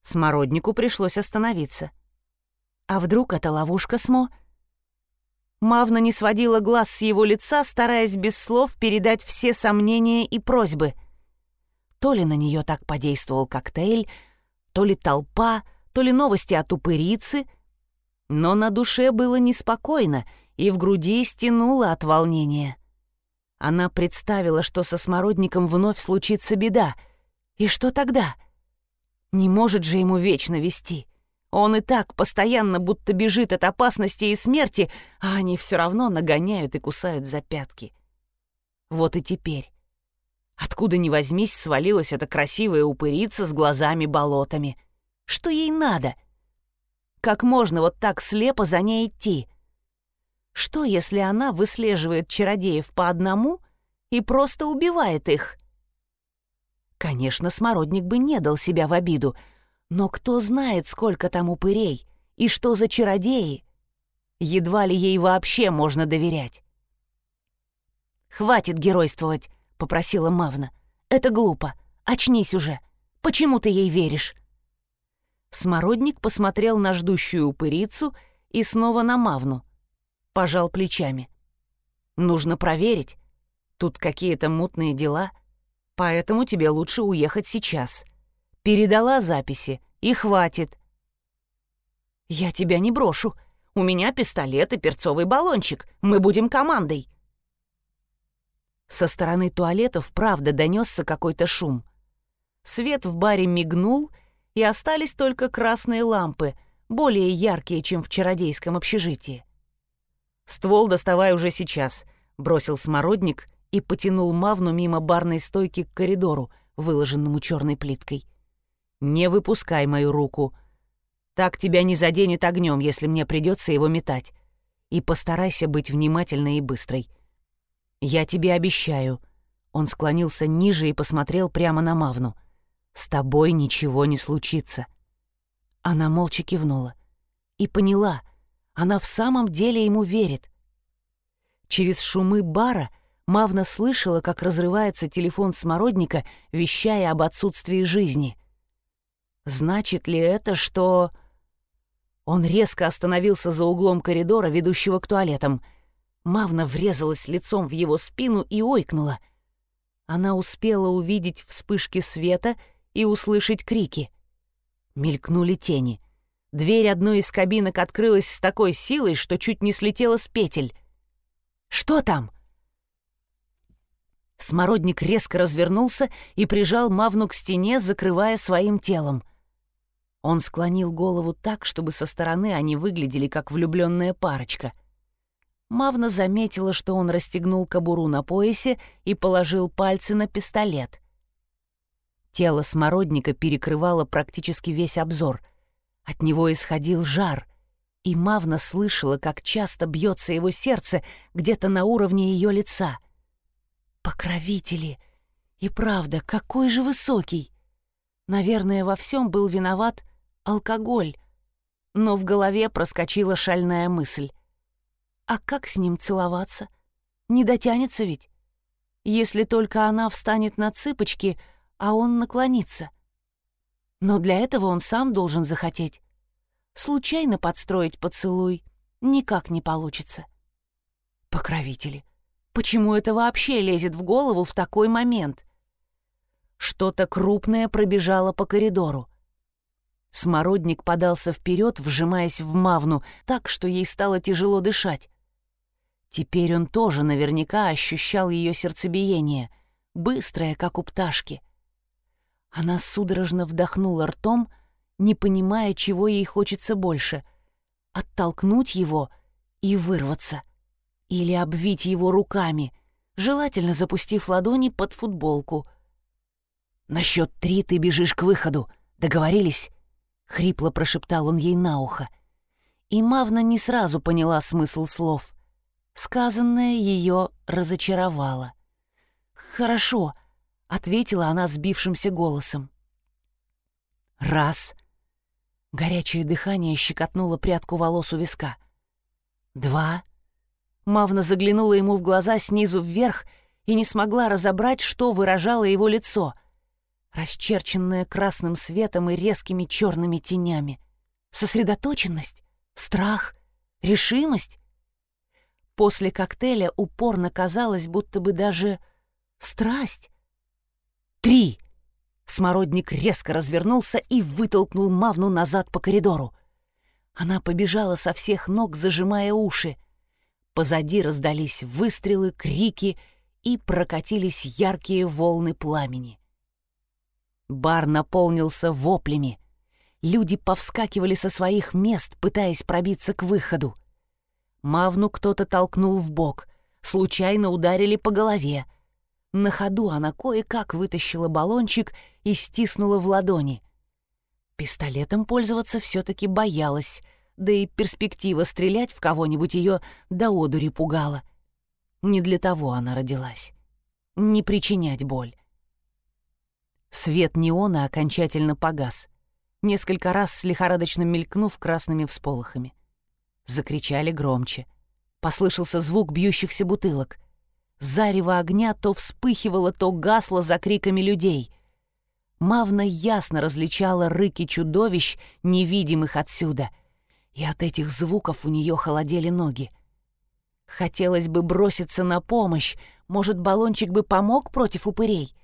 Смороднику пришлось остановиться. А вдруг это ловушка Смо? Мавна не сводила глаз с его лица, стараясь без слов передать все сомнения и просьбы — то ли на нее так подействовал коктейль, то ли толпа, то ли новости от упырицы. Но на душе было неспокойно, и в груди стянуло от волнения. Она представила, что со смородником вновь случится беда, И что тогда? Не может же ему вечно вести. Он и так постоянно будто бежит от опасности и смерти, а они все равно нагоняют и кусают за пятки. Вот и теперь. Откуда ни возьмись, свалилась эта красивая упырица с глазами-болотами. Что ей надо? Как можно вот так слепо за ней идти? Что, если она выслеживает чародеев по одному и просто убивает их? Конечно, Смородник бы не дал себя в обиду — но кто знает, сколько там упырей и что за чародеи? Едва ли ей вообще можно доверять. «Хватит геройствовать», — попросила Мавна. «Это глупо. Очнись уже. Почему ты ей веришь?» Смородник посмотрел на ждущую упырицу и снова на Мавну. Пожал плечами. «Нужно проверить. Тут какие-то мутные дела, поэтому тебе лучше уехать сейчас. Передала записи, и хватит. «Я тебя не брошу. У меня пистолет и перцовый баллончик. Мы будем командой». Со стороны туалетов правда донесся какой-то шум. Свет в баре мигнул, и остались только красные лампы, более яркие, чем в чародейском общежитии. «Ствол доставай уже сейчас», — бросил смородник и потянул Мавну мимо барной стойки к коридору, выложенному черной плиткой. «Не выпускай мою руку. Так тебя не заденет огнем, если мне придется его метать. И постарайся быть внимательной и быстрой. Я тебе обещаю». Он склонился ниже и посмотрел прямо на Мавну. «С тобой ничего не случится». Она молча кивнула. И поняла, она в самом деле ему верит. Через шумы бара Мавна слышала, как разрывается телефон смородника, вещая об отсутствии жизни. Значит ли это, что... Он резко остановился за углом коридора, ведущего к туалетам. Мавна врезалась лицом в его спину и ойкнула. Она успела увидеть вспышки света и услышать крики. Мелькнули тени. Дверь одной из кабинок открылась с такой силой, что чуть не слетела с петель. «Что там?» Смородник резко развернулся и прижал Мавну к стене, закрывая своим телом. Он склонил голову так, чтобы со стороны они выглядели как влюбленная парочка. Мавна заметила, что он расстегнул кобуру на поясе и положил пальцы на пистолет. Тело смородника перекрывало практически весь обзор. От него исходил жар, и Мавна слышала, как часто бьется его сердце где-то на уровне ее лица. «Покровители! И правда, какой же высокий!» Наверное, во всем был виноват алкоголь. Но в голове проскочила шальная мысль. А как с ним целоваться? Не дотянется ведь? Если только она встанет на цыпочки, а он наклонится. Но для этого он сам должен захотеть. Случайно подстроить поцелуй никак не получится. Покровители. Почему это вообще лезет в голову в такой момент? Что-то крупное пробежало по коридору. Смородник подался вперед, вжимаясь в мавну, так, что ей стало тяжело дышать. Теперь он тоже наверняка ощущал ее сердцебиение, быстрое, как у пташки. Она судорожно вдохнула ртом, не понимая, чего ей хочется больше — оттолкнуть его и вырваться. Или обвить его руками, желательно запустив ладони под футболку. «На счет три ты бежишь к выходу. Договорились?» — хрипло прошептал он ей на ухо. И Мавна не сразу поняла смысл слов. Сказанное ее разочаровало. «Хорошо», — ответила она сбившимся голосом. «Раз». Горячее дыхание щекотнуло прядку волос у виска. «Два». Мавна заглянула ему в глаза снизу вверх и не смогла разобрать, что выражало его лицо — расчерченная красным светом и резкими черными тенями. Сосредоточенность, страх, решимость. После коктейля упорно казалось, будто бы даже страсть. Три! Смородник резко развернулся и вытолкнул Мавну назад по коридору. Она побежала со всех ног, зажимая уши. Позади раздались выстрелы, крики и прокатились яркие волны пламени. Бар наполнился воплями. Люди повскакивали со своих мест, пытаясь пробиться к выходу. Мавну кто-то толкнул в бок, случайно ударили по голове. На ходу она кое-как вытащила баллончик и стиснула в ладони. Пистолетом пользоваться все-таки боялась, да и перспектива стрелять в кого-нибудь ее до одури пугала. Не для того она родилась. Не причинять боль. Свет неона окончательно погас, несколько раз лихорадочно мелькнув красными всполохами. Закричали громче. Послышался звук бьющихся бутылок. Зарево огня то вспыхивало, то гасло за криками людей. Мавна ясно различала рыки чудовищ, невидимых отсюда, и от этих звуков у нее холодели ноги. Хотелось бы броситься на помощь, может, баллончик бы помог против упырей —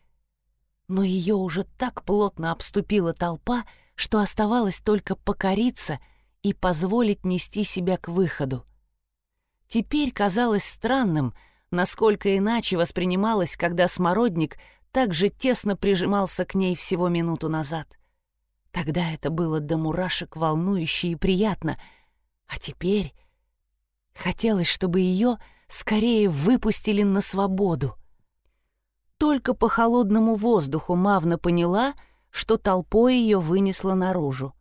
но ее уже так плотно обступила толпа, что оставалось только покориться и позволить нести себя к выходу. Теперь казалось странным, насколько иначе воспринималось, когда смородник так же тесно прижимался к ней всего минуту назад. Тогда это было до мурашек волнующе и приятно, а теперь хотелось, чтобы ее скорее выпустили на свободу. Только по холодному воздуху Мавна поняла, что толпой ее вынесло наружу.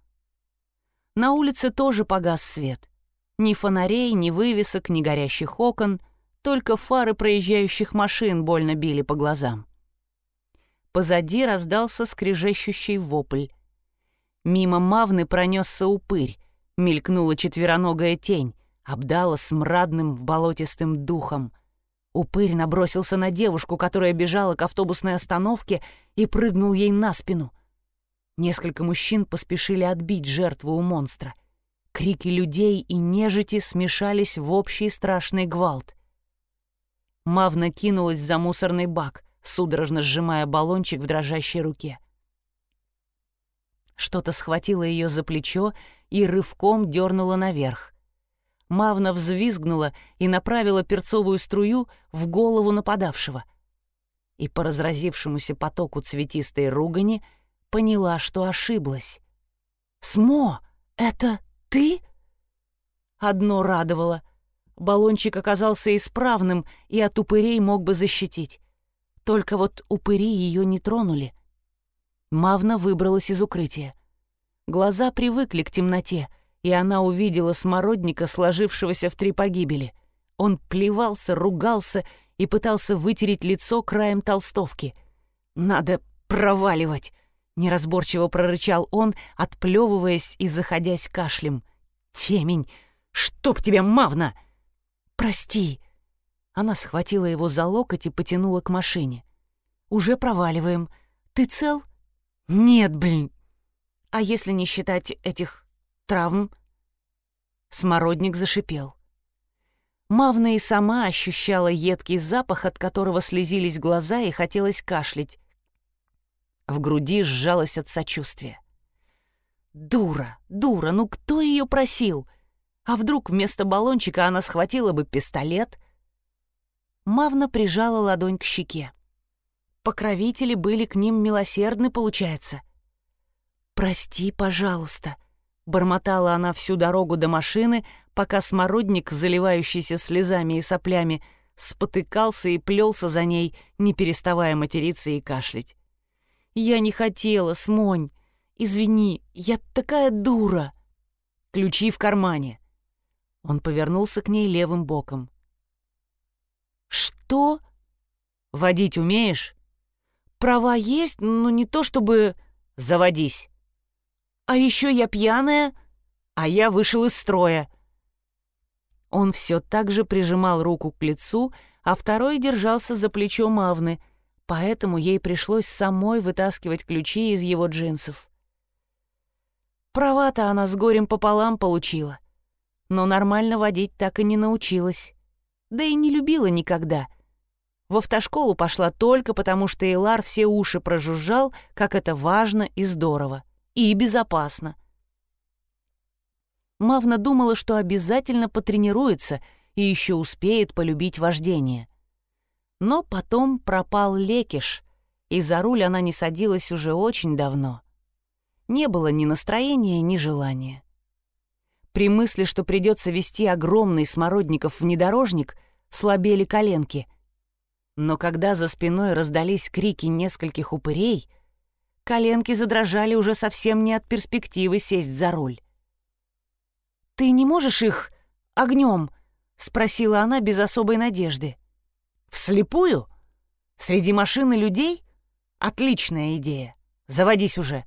На улице тоже погас свет. Ни фонарей, ни вывесок, ни горящих окон, только фары проезжающих машин больно били по глазам. Позади раздался скрежещущий вопль. Мимо Мавны пронесся упырь, мелькнула четвероногая тень, обдала смрадным болотистым духом — Упырь набросился на девушку, которая бежала к автобусной остановке, и прыгнул ей на спину. Несколько мужчин поспешили отбить жертву у монстра. Крики людей и нежити смешались в общий страшный гвалт. Мавна кинулась за мусорный бак, судорожно сжимая баллончик в дрожащей руке. Что-то схватило ее за плечо и рывком дернуло наверх. Мавна взвизгнула и направила перцовую струю в голову нападавшего. И по разразившемуся потоку цветистой ругани поняла, что ошиблась. «Смо, это ты?» Одно радовало. Баллончик оказался исправным и от упырей мог бы защитить. Только вот упыри ее не тронули. Мавна выбралась из укрытия. Глаза привыкли к темноте, и она увидела смородника, сложившегося в три погибели. Он плевался, ругался и пытался вытереть лицо краем толстовки. «Надо проваливать!» — неразборчиво прорычал он, отплевываясь и заходясь кашлем. «Темень! Чтоб тебя, мавна!» «Прости!» Она схватила его за локоть и потянула к машине. «Уже проваливаем. Ты цел?» «Нет, блин!» «А если не считать этих травм?» Смородник зашипел. Мавна и сама ощущала едкий запах, от которого слезились глаза и хотелось кашлять. В груди сжалось от сочувствия. «Дура, дура, ну кто ее просил? А вдруг вместо баллончика она схватила бы пистолет?» Мавна прижала ладонь к щеке. Покровители были к ним милосердны, получается. «Прости, пожалуйста», Бормотала она всю дорогу до машины, пока смородник, заливающийся слезами и соплями, спотыкался и плелся за ней, не переставая материться и кашлять. «Я не хотела, Смонь. Извини, я такая дура!» «Ключи в кармане!» Он повернулся к ней левым боком. «Что? Водить умеешь?» «Права есть, но не то чтобы...» «Заводись!» А еще я пьяная, а я вышел из строя. Он все так же прижимал руку к лицу, а второй держался за плечо Мавны, поэтому ей пришлось самой вытаскивать ключи из его джинсов. Права-то она с горем пополам получила, но нормально водить так и не научилась. Да и не любила никогда. В автошколу пошла только потому, что Элар все уши прожужжал, как это важно и здорово и безопасно. Мавна думала, что обязательно потренируется и еще успеет полюбить вождение. Но потом пропал Лекиш, и за руль она не садилась уже очень давно. Не было ни настроения, ни желания. При мысли, что придется вести огромный смородников внедорожник, слабели коленки. Но когда за спиной раздались крики нескольких упырей, коленки задрожали уже совсем не от перспективы сесть за руль. «Ты не можешь их огнем?» — спросила она без особой надежды. «Вслепую? Среди машин и людей? Отличная идея. Заводись уже».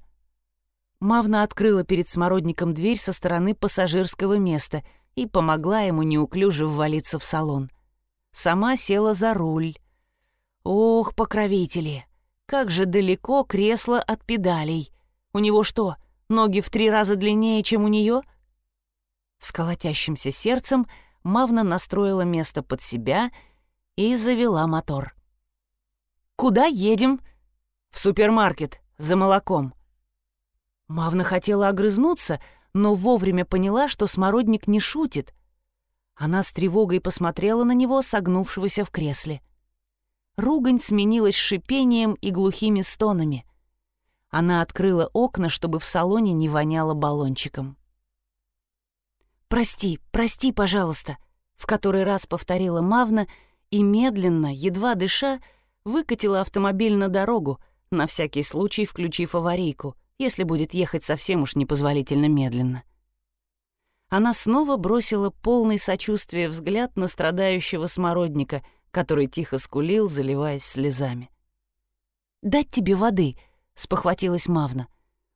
Мавна открыла перед смородником дверь со стороны пассажирского места и помогла ему неуклюже ввалиться в салон. Сама села за руль. Ох, покровители! Как же далеко кресло от педалей! У него что, ноги в три раза длиннее, чем у нее? С колотящимся сердцем Мавна настроила место под себя и завела мотор. «Куда едем?» «В супермаркет, за молоком», Мавна хотела огрызнуться, но вовремя поняла, что смородник не шутит. Она с тревогой посмотрела на него, согнувшегося в кресле. Ругань сменилась шипением и глухими стонами. Она открыла окна, чтобы в салоне не воняло баллончиком. «Прости, прости, пожалуйста», — в который раз повторила Мавна и медленно, едва дыша, выкатила автомобиль на дорогу, на всякий случай включив аварийку — если будет ехать совсем уж непозволительно медленно. Она снова бросила полный сочувствия взгляд на страдающего смородника, который тихо скулил, заливаясь слезами. «Дать тебе воды», — спохватилась Мавна.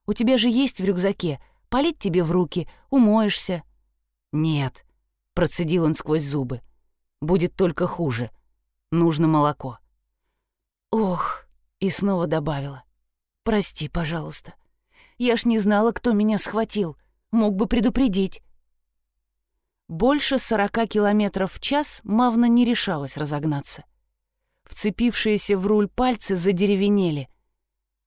«У тебя же есть в рюкзаке. Полить тебе в руки, умоешься». «Нет», — процедил он сквозь зубы. «Будет только хуже. Нужно молоко». «Ох», — и снова добавила. «Прости, пожалуйста. Я ж не знала, кто меня схватил. Мог бы предупредить. Больше сорока километров в час Мавна не решалась разогнаться. Вцепившиеся в руль пальцы задеревенели.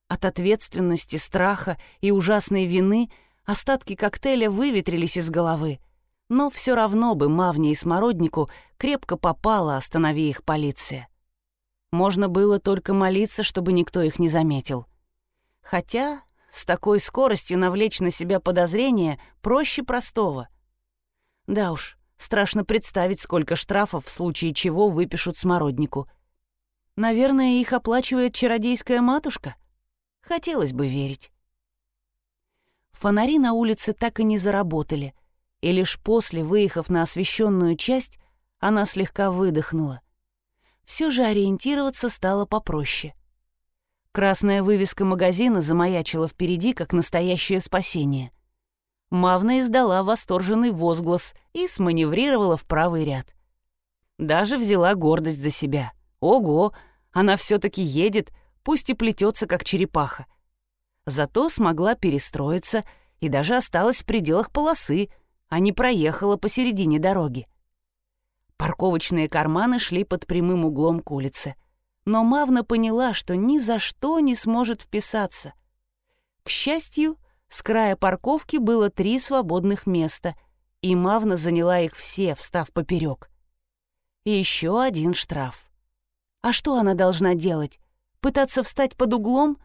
От ответственности, страха и ужасной вины остатки коктейля выветрились из головы. Но все равно бы Мавне и Смороднику крепко попала, останови их полиция. Можно было только молиться, чтобы никто их не заметил. Хотя с такой скоростью навлечь на себя подозрения проще простого. Да уж, страшно представить, сколько штрафов в случае чего выпишут смороднику. Наверное, их оплачивает чародейская матушка? Хотелось бы верить. Фонари на улице так и не заработали, и лишь после, выехав на освещенную часть, она слегка выдохнула. Все же ориентироваться стало попроще. Красная вывеска магазина замаячила впереди, как настоящее спасение. Мавна издала восторженный возглас и сманеврировала в правый ряд. Даже взяла гордость за себя. Ого, она все-таки едет, пусть и плетется, как черепаха. Зато смогла перестроиться и даже осталась в пределах полосы, а не проехала посередине дороги. Парковочные карманы шли под прямым углом к улице — но Мавна поняла, что ни за что не сможет вписаться. К счастью, с края парковки было три свободных места, и Мавна заняла их все, встав поперек. И еще один штраф. А что она должна делать? Пытаться встать под углом?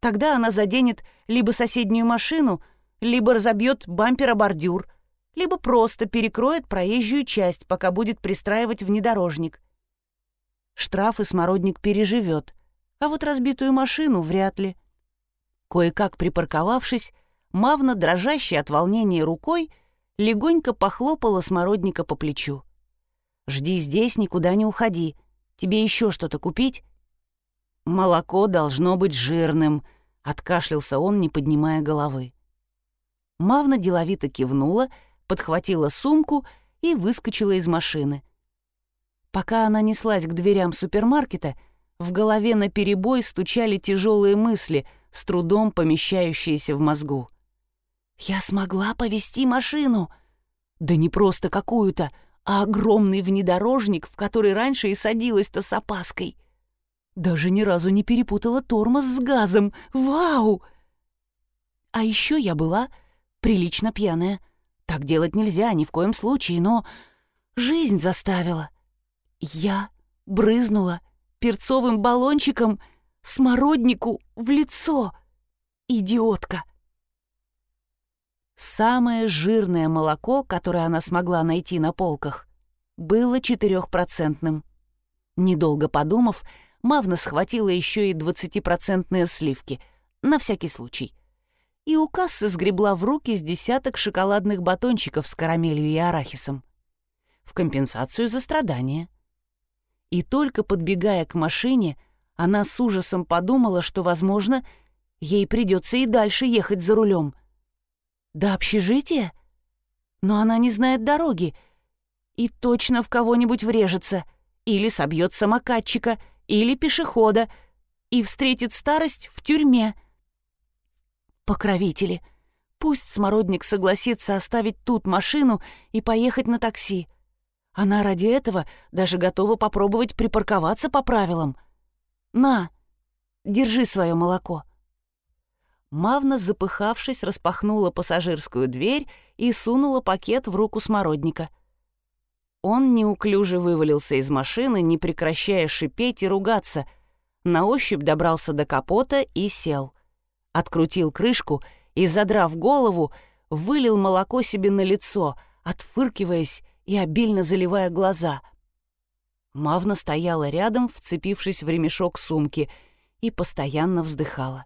Тогда она заденет либо соседнюю машину, либо разобьет бампер о бордюр, либо просто перекроет проезжую часть, пока будет пристраивать внедорожник — Штрафы смородник переживет, а вот разбитую машину вряд ли. Кое-как припарковавшись, Мавна, дрожащая от волнения рукой, легонько похлопала смородника по плечу. «Жди здесь, никуда не уходи. Тебе еще что-то купить?» «Молоко должно быть жирным», — откашлялся он, не поднимая головы. Мавна деловито кивнула, подхватила сумку и выскочила из машины. Пока она неслась к дверям супермаркета, в голове наперебой стучали тяжелые мысли, с трудом помещающиеся в мозгу. «Я смогла повести машину!» «Да не просто какую-то, а огромный внедорожник, в который раньше и садилась-то с опаской!» Даже ни разу не перепутала тормоз с газом. Вау! А еще я была прилично пьяная. Так делать нельзя ни в коем случае, но жизнь заставила. Я брызнула перцовым баллончиком Смороднику в лицо! Идиотка! Самое жирное молоко, которое она смогла найти на полках, было четырехпроцентным. Недолго подумав, Мавна схватила еще и двадцатипроцентные сливки, на всякий случай. И у кассы сгребла в руки с десяток шоколадных батончиков с карамелью и арахисом. В компенсацию за страдания. И только подбегая к машине, она с ужасом подумала, что, возможно, ей придется и дальше ехать за рулем. До общежития? Но она не знает дороги и точно в кого-нибудь врежется — или собьет самокатчика, или пешехода, и встретит старость в тюрьме. Покровители, пусть Смородник согласится оставить тут машину и поехать на такси. Она ради этого даже готова попробовать припарковаться по правилам. На, держи свое молоко. Мавна, запыхавшись, распахнула пассажирскую дверь и сунула пакет в руку Смородника — он неуклюже вывалился из машины, не прекращая шипеть и ругаться. На ощупь добрался до капота и сел. Открутил крышку и, задрав голову, вылил молоко себе на лицо, отфыркиваясь и обильно заливая глаза. Мавна стояла рядом, вцепившись в ремешок сумки, и постоянно вздыхала.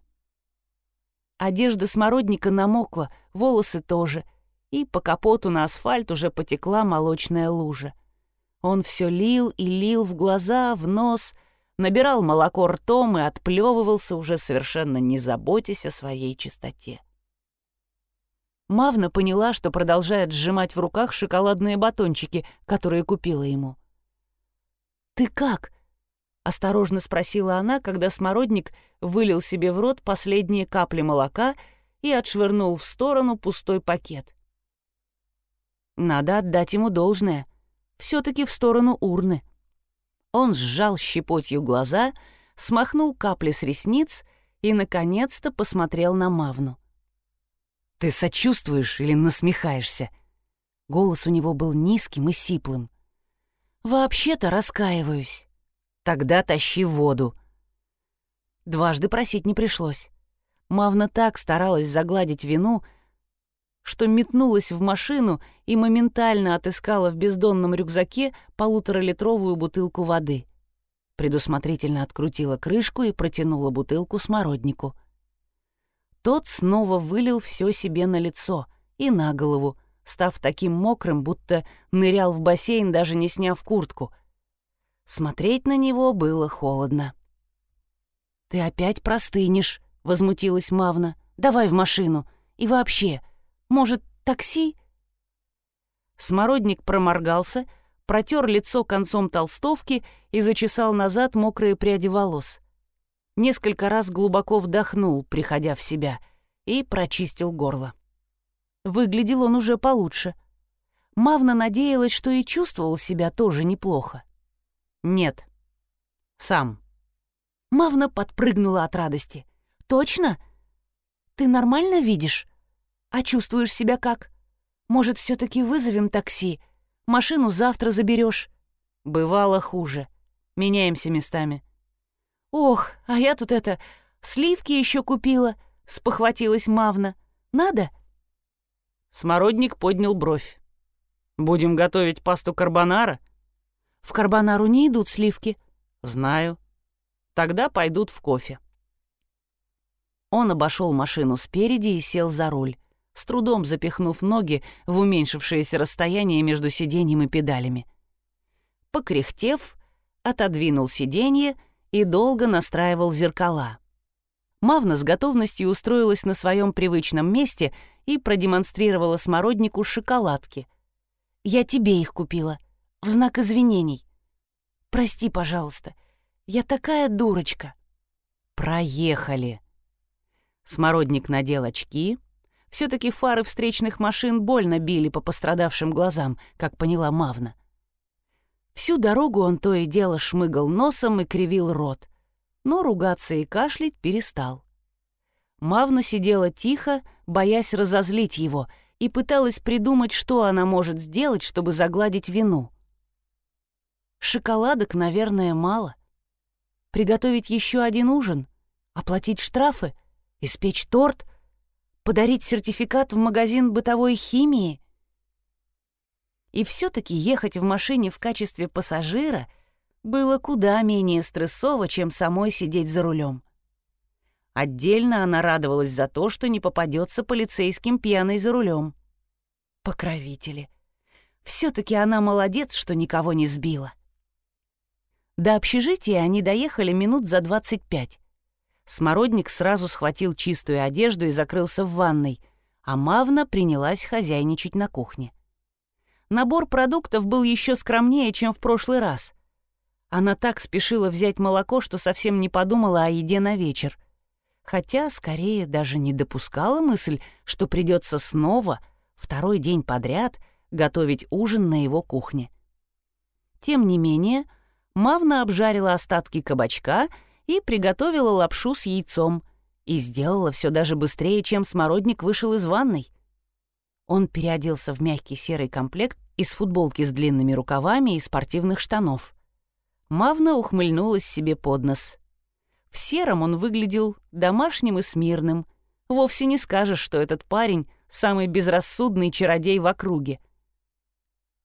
Одежда смородника намокла, волосы тоже — и по капоту на асфальт уже потекла молочная лужа. Он все лил и лил в глаза, в нос, набирал молоко ртом и отплевывался, уже совершенно не заботясь о своей чистоте. Мавна поняла, что продолжает сжимать в руках шоколадные батончики, которые купила ему. «Ты как?» — осторожно спросила она, когда смородник вылил себе в рот последние капли молока и отшвырнул в сторону пустой пакет. Надо отдать ему должное. Все-таки в сторону урны. Он сжал щепотью глаза, смахнул капли с ресниц и, наконец-то, посмотрел на Мавну. «Ты сочувствуешь или насмехаешься?» Голос у него был низким и сиплым. «Вообще-то раскаиваюсь. Тогда тащи воду». Дважды просить не пришлось. Мавна так старалась загладить вину, что метнулась в машину и моментально отыскала в бездонном рюкзаке полуторалитровую бутылку воды. Предусмотрительно открутила крышку и протянула бутылку смороднику. Тот снова вылил все себе на лицо и на голову, став таким мокрым, будто нырял в бассейн, даже не сняв куртку. Смотреть на него было холодно. «Ты опять простынешь», — возмутилась Мавна. «Давай в машину. И вообще, может, такси?» Смородник проморгался, протер лицо концом толстовки и зачесал назад мокрые пряди волос. Несколько раз глубоко вдохнул, приходя в себя, и прочистил горло. Выглядел он уже получше. Мавна надеялась, что и чувствовал себя тоже неплохо. «Нет. Сам». Мавна подпрыгнула от радости. «Точно? Ты нормально видишь?» А чувствуешь себя как? Может, все таки вызовем такси? Машину завтра заберешь. Бывало хуже. Меняемся местами. Ох, а я тут это, сливки еще купила, спохватилась Мавна. Надо? Смородник поднял бровь. Будем готовить пасту карбонара? В карбонару не идут сливки. Знаю. Тогда пойдут в кофе. Он обошел машину спереди и сел за руль с трудом запихнув ноги в уменьшившееся расстояние между сиденьем и педалями. Покряхтев, отодвинул сиденье и долго настраивал зеркала. Мавна с готовностью устроилась на своем привычном месте и продемонстрировала смороднику шоколадки. «Я тебе их купила, в знак извинений. Прости, пожалуйста, я такая дурочка». «Проехали». Смородник надел очки, все-таки фары встречных машин больно били по пострадавшим глазам, как поняла Мавна. Всю дорогу он то и дело шмыгал носом и кривил рот, но ругаться и кашлять перестал. Мавна сидела тихо, боясь разозлить его, и пыталась придумать, что она может сделать, чтобы загладить вину. Шоколадок, наверное, мало. Приготовить еще один ужин — Оплатить штрафы? Испечь торт? Подарить сертификат в магазин бытовой химии? И все-таки ехать в машине в качестве пассажира было куда менее стрессово, чем самой сидеть за рулем. Отдельно она радовалась за то, что не попадется полицейским пьяной за рулем. Покровители. Все-таки она молодец, что никого не сбила. До общежития они доехали минут за 25. Смородник сразу схватил чистую одежду и закрылся в ванной, а Мавна принялась хозяйничать на кухне. Набор продуктов был еще скромнее, чем в прошлый раз. Она так спешила взять молоко, что совсем не подумала о еде на вечер. Хотя, скорее, даже не допускала мысль, что придется снова, второй день подряд, готовить ужин на его кухне. Тем не менее, Мавна обжарила остатки кабачка и приготовила лапшу с яйцом, и сделала все даже быстрее, чем смородник вышел из ванной. Он переоделся в мягкий серый комплект из футболки с длинными рукавами и спортивных штанов. Мавна ухмыльнулась себе под нос. В сером он выглядел домашним и смирным. Вовсе не скажешь, что этот парень — самый безрассудный чародей в округе.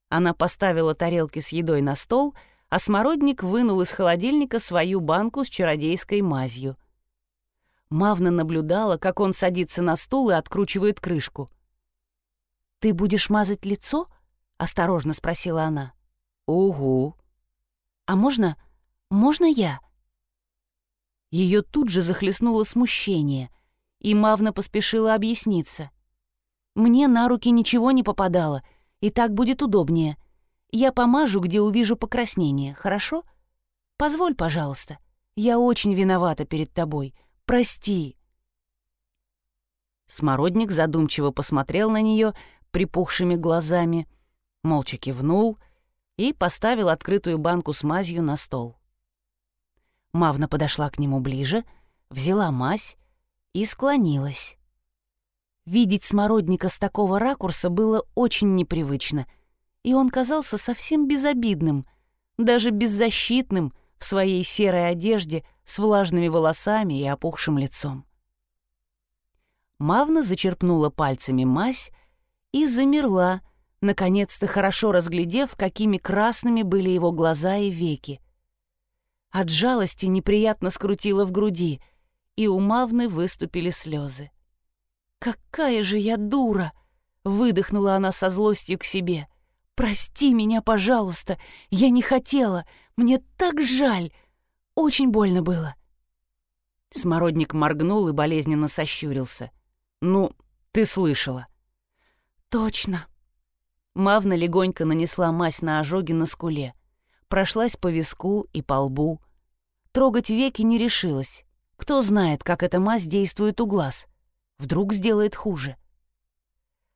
Она поставила тарелки с едой на стол — а смородник вынул из холодильника свою банку с чародейской мазью. Мавна наблюдала, как он садится на стул и откручивает крышку. «Ты будешь мазать лицо?» — осторожно спросила она. «Угу». «А можно... можно я?» Ее тут же захлестнуло смущение, и Мавна поспешила объясниться. «Мне на руки ничего не попадало, и так будет удобнее. Я помажу, где увижу покраснение, хорошо? Позволь, пожалуйста. Я очень виновата перед тобой. Прости». Смородник задумчиво посмотрел на нее припухшими глазами, молча кивнул и поставил открытую банку с мазью на стол. Мавна подошла к нему ближе, взяла мазь и склонилась. Видеть смородника с такого ракурса было очень непривычно — и он казался совсем безобидным, даже беззащитным в своей серой одежде с влажными волосами и опухшим лицом. Мавна зачерпнула пальцами мазь и замерла, наконец-то хорошо разглядев, какими красными были его глаза и веки. От жалости неприятно скрутило в груди, и у Мавны выступили слезы. «Какая же я дура!» — выдохнула она со злостью к себе — «Прости меня, пожалуйста, я не хотела, мне так жаль, очень больно было». Смородник моргнул и болезненно сощурился. «Ну, ты слышала». «Точно». Мавна легонько нанесла мазь на ожоги на скуле, прошлась по виску и по лбу. Трогать веки не решилась. Кто знает, как эта мазь действует у глаз. Вдруг сделает хуже.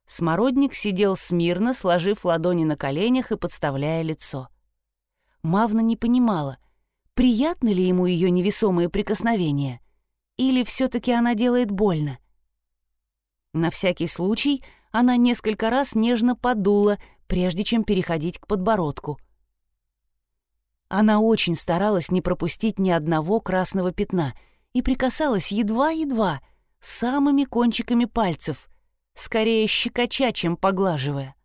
Смородник сидел смирно, сложив ладони на коленях и подставляя лицо. Мавна не понимала, приятно ли ему ее невесомые прикосновения, или все-таки она делает больно. На всякий случай она несколько раз нежно подула, прежде чем переходить к подбородку. Она очень старалась не пропустить ни одного красного пятна и прикасалась едва-едва, самыми кончиками пальцев, скорее щекоча, чем поглаживая.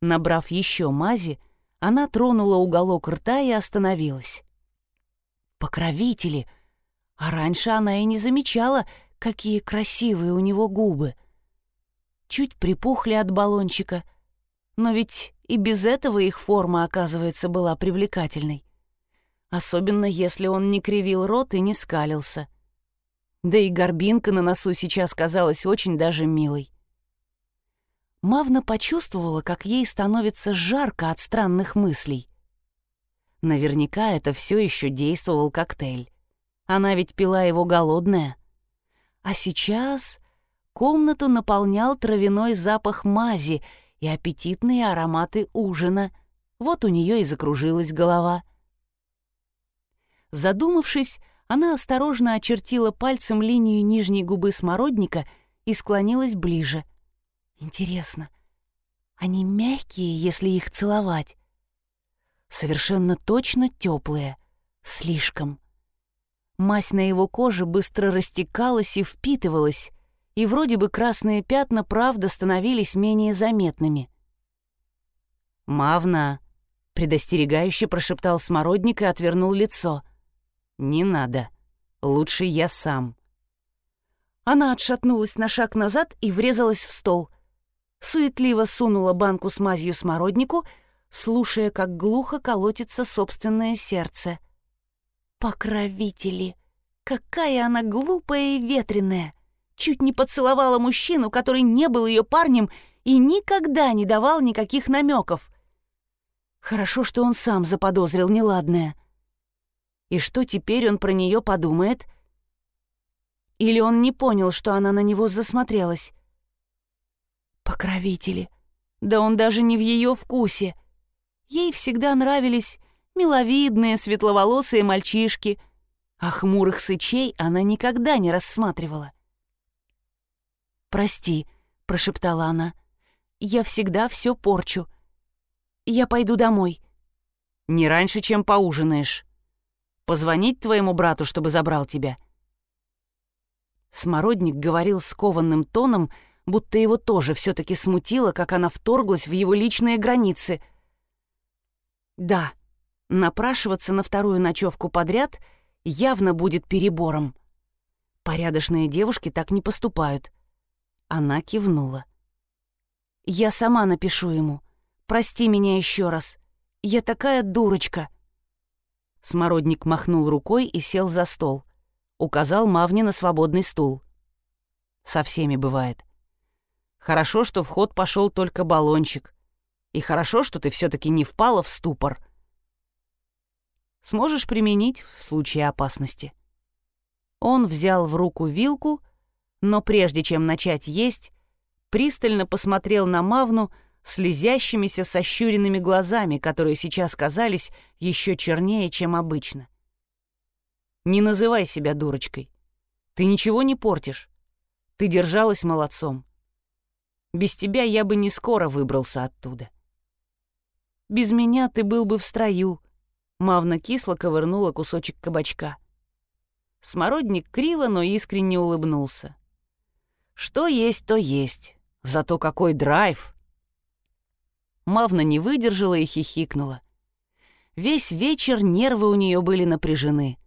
Набрав еще мази, она тронула уголок рта и остановилась. Покровители! А раньше она и не замечала, какие красивые у него губы. Чуть припухли от баллончика, но ведь и без этого их форма, оказывается, была привлекательной. Особенно если он не кривил рот и не скалился — да и горбинка на носу сейчас казалась очень даже милой. Мавна почувствовала, как ей становится жарко от странных мыслей. Наверняка это все еще действовал коктейль. Она ведь пила его голодная. А сейчас комнату наполнял травяной запах мази и аппетитные ароматы ужина. Вот у нее и закружилась голова. Задумавшись, она осторожно очертила пальцем линию нижней губы смородника и склонилась ближе. Интересно, они мягкие, если их целовать? Совершенно точно теплые. Слишком. Мазь на его коже быстро растекалась и впитывалась, и вроде бы красные пятна правда становились менее заметными. «Мавна!» — предостерегающе прошептал смородник и отвернул лицо. «Не надо. Лучше я сам». Она отшатнулась на шаг назад и врезалась в стол. Суетливо сунула банку с мазью смороднику, слушая, как глухо колотится собственное сердце — Покровители! Какая она глупая и ветреная! Чуть не поцеловала мужчину, который не был ее парнем и никогда не давал никаких намеков. Хорошо, что он сам заподозрил неладное. И что теперь он про нее подумает? Или он не понял, что она на него засмотрелась? Покровители! Да он даже не в ее вкусе. Ей всегда нравились миловидные светловолосые мальчишки, а хмурых сычей она никогда не рассматривала. «Прости», — прошептала она, — «я всегда все порчу. Я пойду домой». «Не раньше, чем поужинаешь. Позвонить твоему брату, чтобы забрал тебя». Смородник говорил скованным тоном, будто его тоже все-таки смутило, как она вторглась в его личные границы. «Да», Напрашиваться на вторую ночевку подряд явно будет перебором. Порядочные девушки так не поступают. Она кивнула. «Я сама напишу ему. Прости меня еще раз. Я такая дурочка». Смородник махнул рукой и сел за стол. Указал Мавне на свободный стул. Со всеми бывает. Хорошо, что в ход пошел только баллончик. И хорошо, что ты все-таки не впала в ступор сможешь применить в случае опасности. Он взял в руку вилку, но прежде чем начать есть, пристально посмотрел на Мавну слезящимися сощуренными глазами, которые сейчас казались еще чернее, чем обычно. «Не называй себя дурочкой. Ты ничего не портишь. Ты держалась молодцом. Без тебя я бы не скоро выбрался оттуда. Без меня ты был бы в строю, Мавна кисло ковырнула кусочек кабачка. Смородник криво, но искренне улыбнулся. Что есть, то есть. Зато какой драйв! Мавна не выдержала и хихикнула. Весь вечер нервы у нее были напряжены.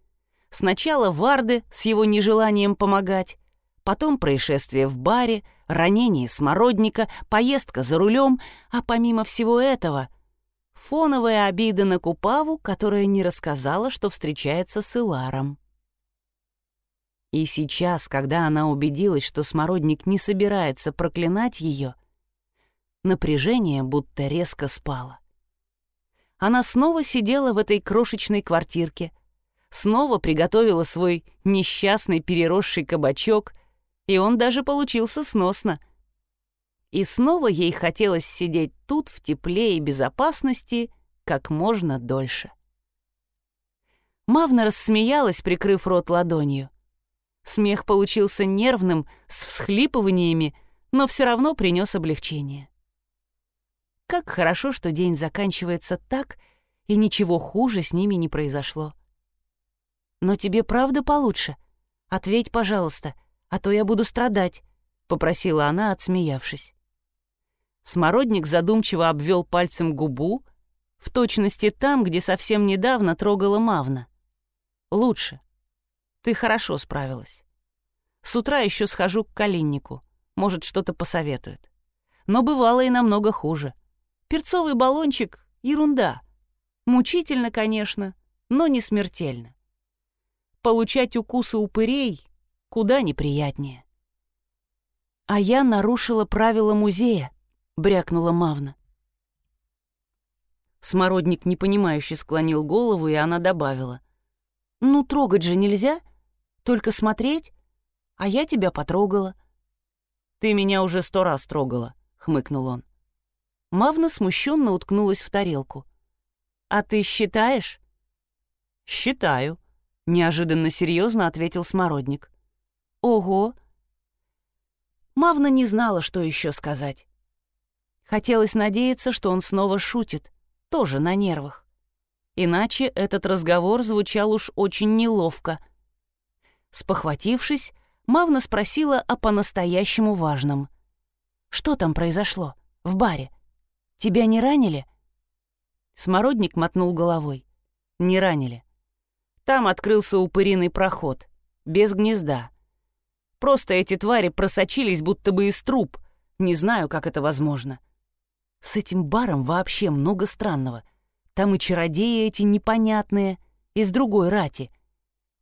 Сначала Варды с его нежеланием помогать, потом происшествие в баре, ранение смородника, поездка за рулем, а помимо всего этого — фоновая обида на Купаву, которая не рассказала, что встречается с Иларом. И сейчас, когда она убедилась, что Смородник не собирается проклинать ее, напряжение будто резко спало. Она снова сидела в этой крошечной квартирке, снова приготовила свой несчастный переросший кабачок, и он даже получился сносно — и снова ей хотелось сидеть тут в тепле и безопасности как можно дольше. Мавна рассмеялась, прикрыв рот ладонью. Смех получился нервным, с всхлипываниями, но все равно принес облегчение. Как хорошо, что день заканчивается так, и ничего хуже с ними не произошло. «Но тебе правда получше? Ответь, пожалуйста, а то я буду страдать», — попросила она, отсмеявшись. Смородник задумчиво обвел пальцем губу, в точности там, где совсем недавно трогала Мавна. «Лучше. Ты хорошо справилась. С утра еще схожу к Калиннику, может, что-то посоветует. Но бывало и намного хуже. Перцовый баллончик — ерунда. Мучительно, конечно, но не смертельно. Получать укусы упырей куда неприятнее. А я нарушила правила музея, — брякнула Мавна. Смородник непонимающе склонил голову, и она добавила. «Ну, трогать же нельзя, только смотреть, а я тебя потрогала». «Ты меня уже сто раз трогала», — хмыкнул он. Мавна смущенно уткнулась в тарелку. «А ты считаешь?» «Считаю», — неожиданно серьезно ответил Смородник. «Ого!» Мавна не знала, что еще сказать. Хотелось надеяться, что он снова шутит, тоже на нервах. Иначе этот разговор звучал уж очень неловко. Спохватившись, Мавна спросила о по-настоящему важном. «Что там произошло? В баре? Тебя не ранили?» Смородник мотнул головой. «Не ранили. Там открылся упыриный проход. Без гнезда. Просто эти твари просочились будто бы из труб. Не знаю, как это возможно. С этим баром вообще много странного. Там и чародеи эти непонятные, из другой рати.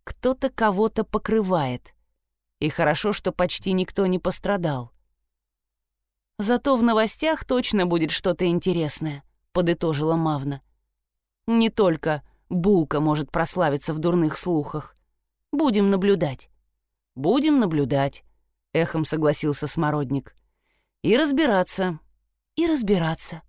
Кто-то кого-то покрывает. И хорошо, что почти никто не пострадал. Зато в новостях точно будет что-то интересное, подытожила Мавна. Не только Булка может прославиться в дурных слухах. Будем наблюдать. Будем наблюдать, эхом согласился Смородник. И разбираться. И разбираться.